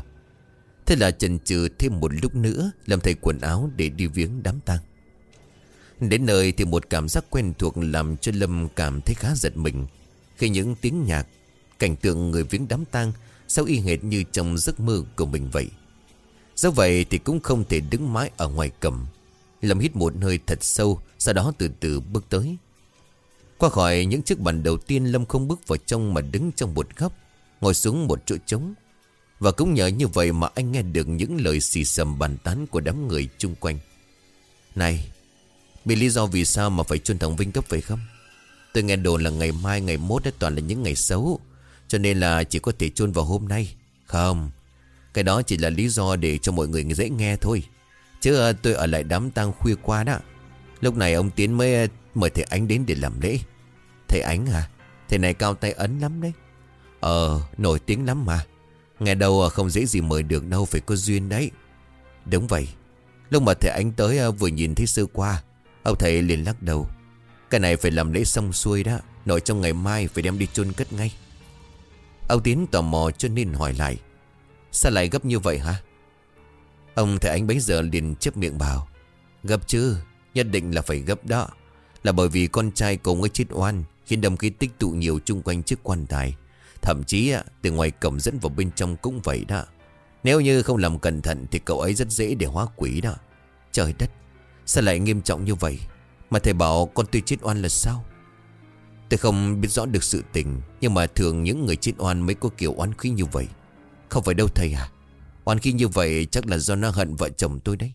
Thế là chần chừ thêm một lúc nữa, Lâm thay quần áo để đi viếng đám tang. Đến nơi thì một cảm giác quen thuộc làm cho Lâm cảm thấy khá giật mình. Khi những tiếng nhạc Cảnh tượng người viếng đám tang Sao y hệt như trong giấc mơ của mình vậy? Do vậy thì cũng không thể đứng mãi ở ngoài cầm. Lâm hít một hơi thật sâu, Sau đó từ từ bước tới. Qua khỏi những chiếc bàn đầu tiên, Lâm không bước vào trong mà đứng trong một góc, Ngồi xuống một chỗ trống. Và cũng nhờ như vậy mà anh nghe được những lời xì xầm bàn tán của đám người chung quanh. Này Vì lý do vì sao mà phải chôn thằng Vinh cấp phải không? Tôi nghe đồn là ngày mai, ngày mốt đã toàn là những ngày xấu. Cho nên là chỉ có thể chôn vào hôm nay. Không, Cái đó chỉ là lý do để cho mọi người dễ nghe thôi. Chứ ờ, tôi ở lại đám tang khuya qua đó. Lúc này ông Tiến mới ờ, mời thầy Ánh đến để làm lễ. Thầy Ánh à Thầy này cao tay ấn lắm đấy. Ờ nổi tiếng lắm mà. Nghe đâu ờ, không dễ gì mời được đâu, Phải có duyên đấy. Đúng vậy. Lúc mà thầy Ánh tới vừa nhìn thấy sư qua, Ông thầy liền lắc đầu. Cái này phải làm lễ xong xuôi đó. Nội trong ngày mai phải đem đi chôn cất ngay. Ông Tiến tò mò cho nên hỏi lại, Sao lại gấp như vậy hả? Ông thầy anh bấy giờ liền chấp miệng bảo, Gấp chứ, Nhất định là phải gấp đó. Là bởi vì con trai cậu ấy chết oan, Khiến đồng khí tích tụ nhiều chung quanh chiếc quan tài. Thậm chí à, từ ngoài cổng dẫn vào bên trong cũng vậy đó. Nếu như không làm cẩn thận Thì cậu ấy rất dễ để hóa quỷ đó. Trời đất, Sao lại nghiêm trọng như vậy? Mà thầy bảo con tôi chết oan là sao? Tôi không biết rõ được sự tình, Nhưng mà thường những người chết oan mới có kiểu oan khí như vậy. Không phải đâu, thầy à. Oan khí như vậy chắc là do nó hận vợ chồng tôi đấy.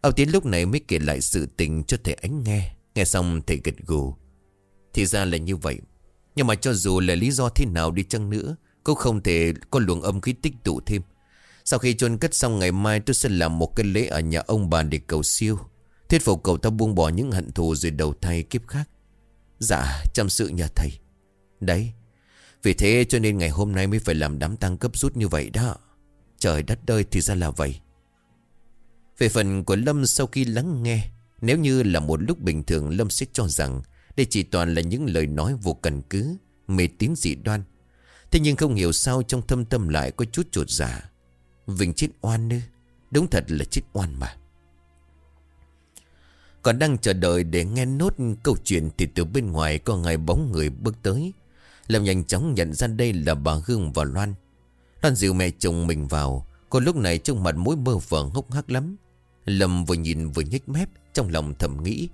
Âu Tiến lúc này mới kể lại sự tình cho thầy ánh nghe. Nghe xong, thầy gật gù. Thì ra là như vậy. Nhưng mà cho dù là lý do thế nào đi chăng nữa, Cũng không thể có luồng âm khí tích tụ thêm. Sau khi chôn cất xong, ngày mai tôi sẽ làm một cái lễ ở nhà ông bà để cầu siêu. Thuyết phục cậu ta buông bỏ những hận thù rồi đầu thai kiếp khác. Dạ chăm sự nhà thầy. Đấy, Vì thế cho nên ngày hôm nay mới phải làm đám tang cấp rút như vậy đó. Trời đất ơi, thì ra là vậy. Về phần của Lâm sau khi lắng nghe, Nếu như là một lúc bình thường, Lâm sẽ cho rằng Đây chỉ toàn là những lời nói vô cần cứ, Mê tín dị đoan. Thế nhưng không hiểu sao trong thâm tâm lại có chút trột giả Vinh chết oan nữa. Đúng thật là chết oan mà. Còn đang chờ đợi để nghe nốt câu chuyện Thì từ bên ngoài có ngài bóng người bước tới. Lâm nhanh chóng nhận ra đây là bà Hương và Loan. Loan dìu mẹ chồng mình vào Cô lúc này trong mặt mũi bơ vờ hốc hác lắm. Lâm vừa nhìn vừa nhếch mép, Trong lòng thầm nghĩ,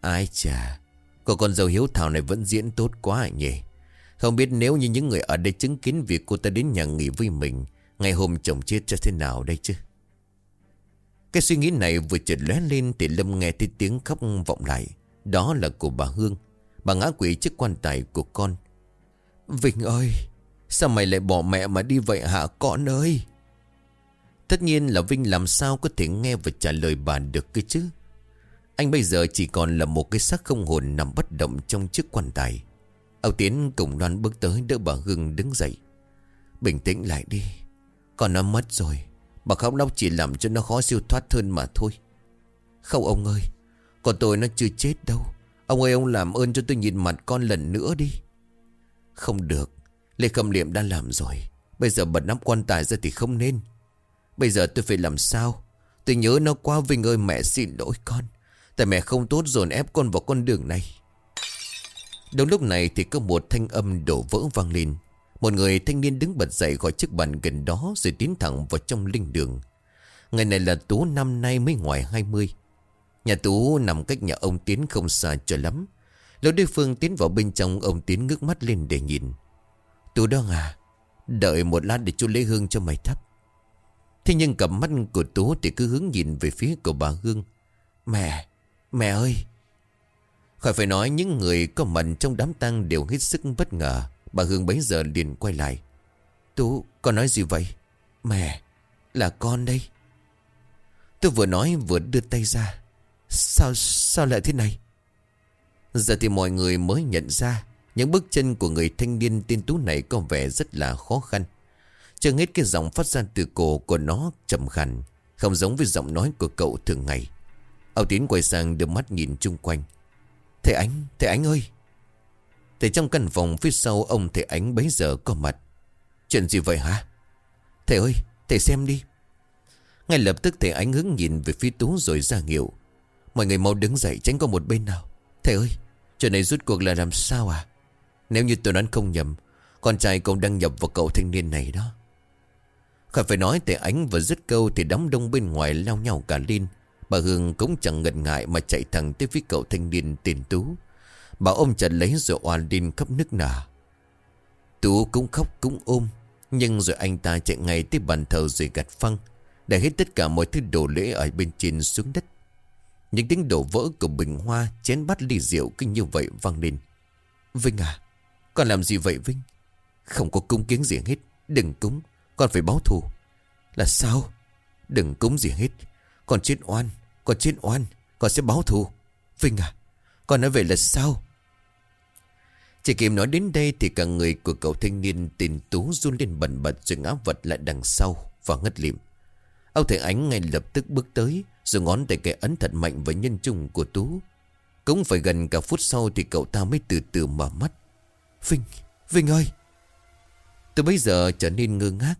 Ai chà Cô con dâu hiếu thảo này vẫn diễn tốt quá à nhỉ? Không biết nếu như những người ở đây chứng kiến Việc cô ta đến nhà nghỉ với mình, Ngày hôm chồng chết cho thế nào đây chứ? Cái suy nghĩ này vừa chợt lóe lên Thì Lâm nghe thấy tiếng khóc vọng lại. Đó là của bà Hương, Bà ngã quỷ trước quan tài của con. Vinh ơi, Sao mày lại bỏ mẹ mà đi vậy hả con ơi? Tất nhiên là Vinh làm sao có thể nghe và trả lời bà được cái chứ. Anh bây giờ chỉ còn là một cái xác không hồn nằm bất động trong chiếc quan tài. Âu Tiến cùng loan bước tới đỡ bà Hương đứng dậy. Bình tĩnh lại đi, Con nó mất rồi. Bà khóc lóc chỉ làm cho nó khó siêu thoát hơn mà thôi. Không ông ơi, Con tôi nó chưa chết đâu. Ông ơi, ông làm ơn cho tôi nhìn mặt con lần nữa đi. Không được, Lê Khâm Liệm đã làm rồi. Bây giờ bật nắp quan tài ra thì không nên. Bây giờ tôi phải làm sao? Tôi nhớ nó quá Vinh ơi, mẹ xin lỗi con. Tại mẹ không tốt dồn ép con vào con đường này. Đúng lúc này thì có một thanh âm đổ vỡ vang lên. Một người thanh niên đứng bật dậy khỏi chiếc bàn gần đó Rồi tiến thẳng vào trong linh đường. Ngày này là Tú năm nay mới ngoài 20 Nhà Tú nằm cách nhà ông Tiến không xa cho lắm. Lúc đối phương tiến vào bên trong Ông Tiến ngước mắt lên để nhìn. Tú đó à Đợi một lát để chú lấy hương cho mày thắp. Thế nhưng cặp mắt của Tú thì cứ hướng nhìn về phía của bà Hương. Mẹ, mẹ ơi! Khỏi phải nói những người có mặt trong đám tang đều hết sức bất ngờ. Bà Hương bấy giờ liền quay lại. Tú, con nói gì vậy? Mẹ, là con đây. Tôi vừa nói vừa đưa tay ra. Sao, sao lại thế này? Giờ thì mọi người mới nhận ra Những bước chân của người thanh niên tên Tú này có vẻ rất là khó khăn. Chưa hết cái giọng phát ra từ cổ của nó trầm khàn Không giống với giọng nói của cậu thường ngày. Âu Tiến quay sang đưa mắt nhìn chung quanh. Thầy Ánh, thầy Ánh ơi từ trong căn phòng phía sau ông thầy Ánh bấy giờ có mặt. Chuyện gì vậy hả? Thầy ơi, thầy xem đi. Ngay lập tức thầy Ánh hướng nhìn về phía Tú rồi ra hiệu. Mọi người mau đứng dậy tránh qua một bên nào. Thầy ơi, chuyện này rút cuộc là làm sao à? Nếu như tôi đoán không nhầm Con trai cậu đang nhập vào cậu thanh niên này đó. Khỏi phải nói tề ánh vừa dứt câu Thì đám đông bên ngoài lao nhau cả lên. Bà Hương cũng chẳng ngần ngại Mà chạy thẳng tới phía cậu thanh niên tiền Tú. Bà ôm chặt lấy rồi oan lên khắp nước nở Tú cũng khóc cũng ôm, Nhưng rồi anh ta chạy ngay tới bàn thờ rồi gạt phăng, Để hết tất cả mọi thứ đồ lễ ở bên trên xuống đất. Những tiếng đổ vỡ của bình hoa Chén bát ly rượu cứ như vậy vang lên. Vinh à Con làm gì vậy Vinh? Không có cung kiến gì hết, Đừng cúng, con phải báo thù. Là sao? Đừng cúng gì hết, Con chết oan, Con chết oan, Con sẽ báo thù. Vinh à Con nói vậy là sao? Chỉ kịp nói đến đây Thì cả người của cậu thanh niên Tình Tú run lên bẩn bật Rồi ngã vật lại đằng sau Và ngất lịm. Âu Thầy Ánh ngay lập tức bước tới Rồi ngón tay cái ấn thật mạnh vào nhân trung của Tú. Cũng phải gần cả phút sau Thì cậu ta mới từ từ mở mắt. Vinh, Vinh ơi! Từ bây giờ trở nên ngơ ngác.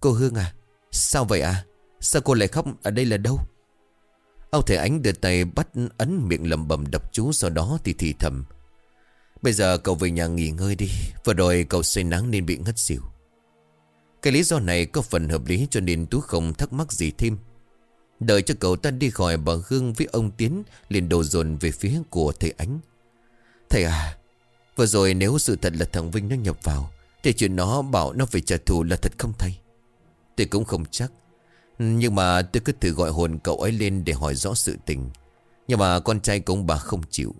Cô Hương à Sao vậy à? Sao cô lại khóc ở đây là đâu? Âu thầy Ánh đưa tay bắt ấn miệng lầm bầm đập chú Sau đó thì thì thầm. Bây giờ cậu về nhà nghỉ ngơi đi. Vừa rồi cậu say nắng nên bị ngất xỉu. Cái lý do này có phần hợp lý cho nên Tú không thắc mắc gì thêm. Đợi cho cậu ta đi khỏi bà Hương với ông Tiến, liền đồ dồn về phía của thầy Ánh. Thầy à Vừa rồi nếu sự thật là thằng Vinh nó nhập vào, Thì chuyện nó bảo nó phải trả thù là thật không thầy Tôi cũng không chắc. Nhưng mà tôi cứ thử gọi hồn cậu ấy lên để hỏi rõ sự tình. Nhưng mà con trai của ông bà không chịu.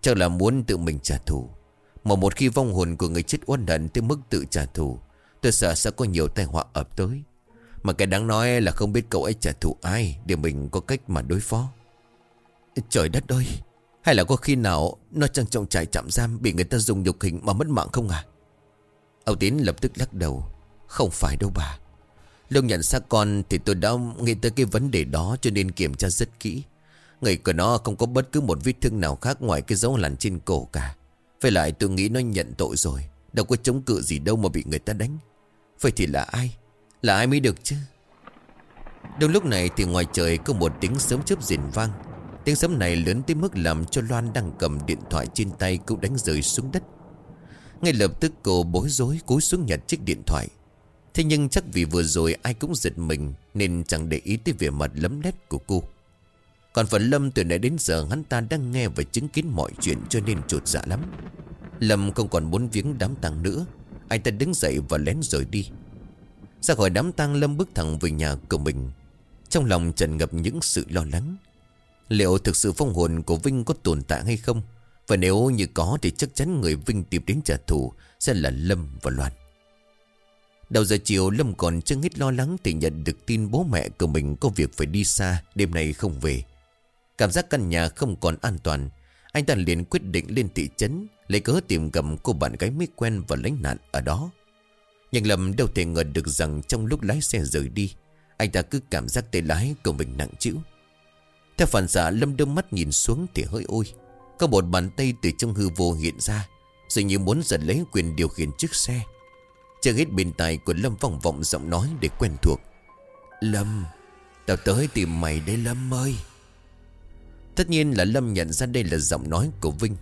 Chắc là muốn tự mình trả thù. Mà một khi vong hồn của người chết oan hận tới mức tự trả thù, Tôi sợ sẽ có nhiều tai họa ập tới. Mà cái đáng nói là không biết cậu ấy trả thù ai Để mình có cách mà đối phó. Trời đất ơi! Hay là có khi nào Nó trong trong trại chạm giam Bị người ta dùng nhục hình mà mất mạng không à Âu Tín lập tức lắc đầu. Không phải đâu bà. Lúc nhận xác con thì tôi đã nghĩ tới cái vấn đề đó cho nên kiểm tra rất kỹ. Người của nó không có bất cứ một vết thương nào khác ngoài cái dấu lằn trên cổ cả. Phải lại tôi nghĩ nó nhận tội rồi. Đâu có chống cự gì đâu mà bị người ta đánh. Vậy thì là ai? Là ai mới được chứ? Đúng lúc này thì ngoài trời có một tiếng sớm chớp rền vang. Tiếng sấm này lớn tới mức làm cho Loan đang cầm điện thoại trên tay cũng đánh rơi xuống đất. Ngay lập tức cô bối rối cúi xuống nhặt chiếc điện thoại. Thế nhưng chắc vì vừa rồi ai cũng giật mình Nên chẳng để ý tới vẻ mặt lấm lét của cô. Còn phần Lâm từ nãy đến giờ hắn ta đang nghe và chứng kiến mọi chuyện cho nên trột dạ lắm. Lâm không còn muốn viếng đám tang nữa. Anh ta đứng dậy và lén rời đi. Ra khỏi đám tang, Lâm bước thẳng về nhà của mình. Trong lòng trần ngập những sự lo lắng. Liệu thực sự phong hồn của Vinh có tồn tại hay không? Và nếu như có thì chắc chắn người Vinh tìm đến trả thù Sẽ là Lâm và Loan. Đầu giờ chiều, Lâm còn chưa hết lo lắng Thì nhận được tin bố mẹ của mình có việc phải đi xa, Đêm nay không về. Cảm giác căn nhà không còn an toàn. Anh ta liền quyết định lên thị trấn, Lấy cớ tìm gặp cô bạn gái mới quen và lánh nạn ở đó. Nhưng lầm đâu thể ngờ được rằng Trong lúc lái xe rời đi, Anh ta cứ cảm giác tay lái của mình nặng chịu Theo phản xạ, Lâm đưa mắt nhìn xuống thì hơi ôi. Có một bàn tay từ trong hư vô hiện ra, Dường như muốn giật lấy quyền điều khiển chiếc xe. Chưa hết bên tai của Lâm vòng vọng giọng nói để quen thuộc. Lâm, Tao tới tìm mày đây Lâm ơi. Tất nhiên là Lâm nhận ra đây là giọng nói của Vinh.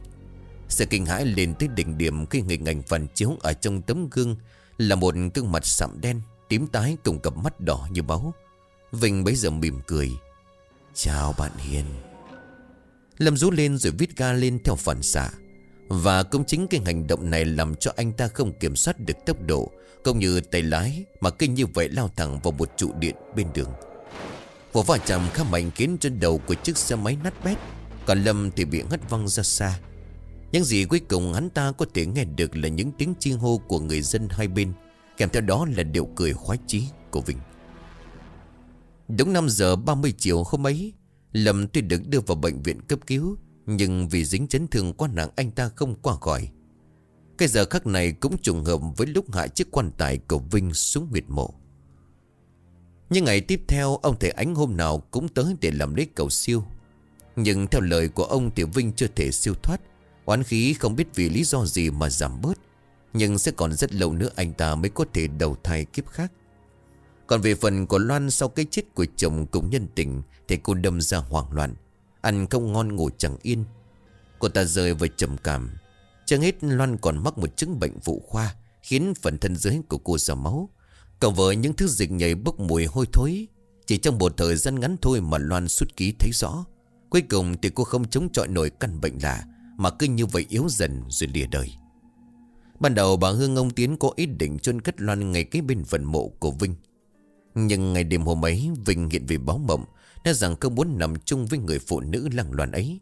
Sự kinh hãi lên tới đỉnh điểm Khi người ngành phản chiếu ở trong tấm gương Là một gương mặt sạm đen, Tím tái cùng cặp mắt đỏ như máu. Vinh bấy giờ mỉm cười. Chào bạn Hiền. Lâm rú lên rồi viết ga lên theo phản xạ. Và cũng chính cái hành động này làm cho anh ta không kiểm soát được tốc độ, Cũng như tay lái, Mà kinh như vậy lao thẳng vào một trụ điện bên đường. Vụ va chạm khá mạnh khiến trên đầu của chiếc xe máy nát bét. Còn Lâm thì bị hất văng ra xa. Những gì cuối cùng hắn ta có thể nghe được là những tiếng chi hô của người dân hai bên, Kèm theo đó là điệu cười khoái chí của Vinh. Đúng 5 giờ 30 chiều hôm ấy, Lâm tuy được đưa vào bệnh viện cấp cứu, nhưng vì dính chấn thương quá nặng anh ta không qua khỏi. Cái giờ khắc này cũng trùng hợp với lúc hạ chiếc quan tài của Vinh xuống huyệt mộ. Nhưng ngày tiếp theo, ông thầy ánh hôm nào cũng tới để làm lễ cầu siêu. Nhưng theo lời của ông tiểu Vinh chưa thể siêu thoát. Oán khí không biết vì lý do gì mà giảm bớt. Nhưng sẽ còn rất lâu nữa anh ta mới có thể đầu thai kiếp khác. Còn về phần của Loan sau cái chết của chồng cùng nhân tình, Thì cô đâm ra hoảng loạn. Ăn không ngon, ngủ chẳng yên. Cô ta rơi vào trầm cảm. Chẳng hết, Loan còn mắc một chứng bệnh phụ khoa, Khiến phần thân dưới của cô ra máu. Cộng với những thứ dịch nhảy bốc mùi hôi thối, Chỉ trong một thời gian ngắn thôi mà Loan xuất ký thấy rõ. Cuối cùng thì cô không chống chọi nổi căn bệnh lạ, Mà cứ như vậy yếu dần rồi lìa đời. Ban đầu bà Hương ông Tiến có ý định chôn cất Loan ngay cái bên phần mộ của Vinh. Nhưng ngày đêm hôm ấy, Vinh hiện vì báo mộng Nói rằng không muốn nằm chung với người phụ nữ lăng loạn ấy.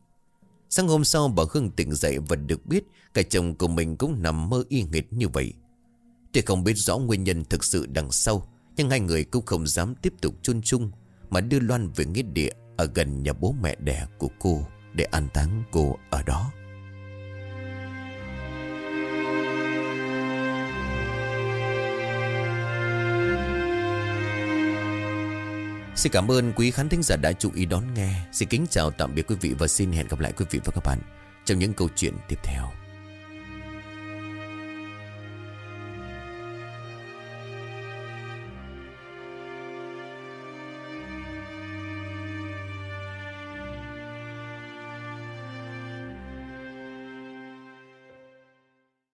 Sáng hôm sau, bà Hương tỉnh dậy và được biết Cả chồng của mình cũng nằm mơ y nghịch như vậy. Tuy không biết rõ nguyên nhân thực sự đằng sau, Nhưng hai người cũng không dám tiếp tục chôn chung, Mà đưa Loan về nghĩa địa Ở gần nhà bố mẹ đẻ của cô Để an táng cô ở đó Xin cảm ơn quý khán thính giả đã chú ý đón nghe. Xin kính chào, tạm biệt quý vị và xin hẹn gặp lại quý vị và các bạn trong những câu chuyện tiếp theo.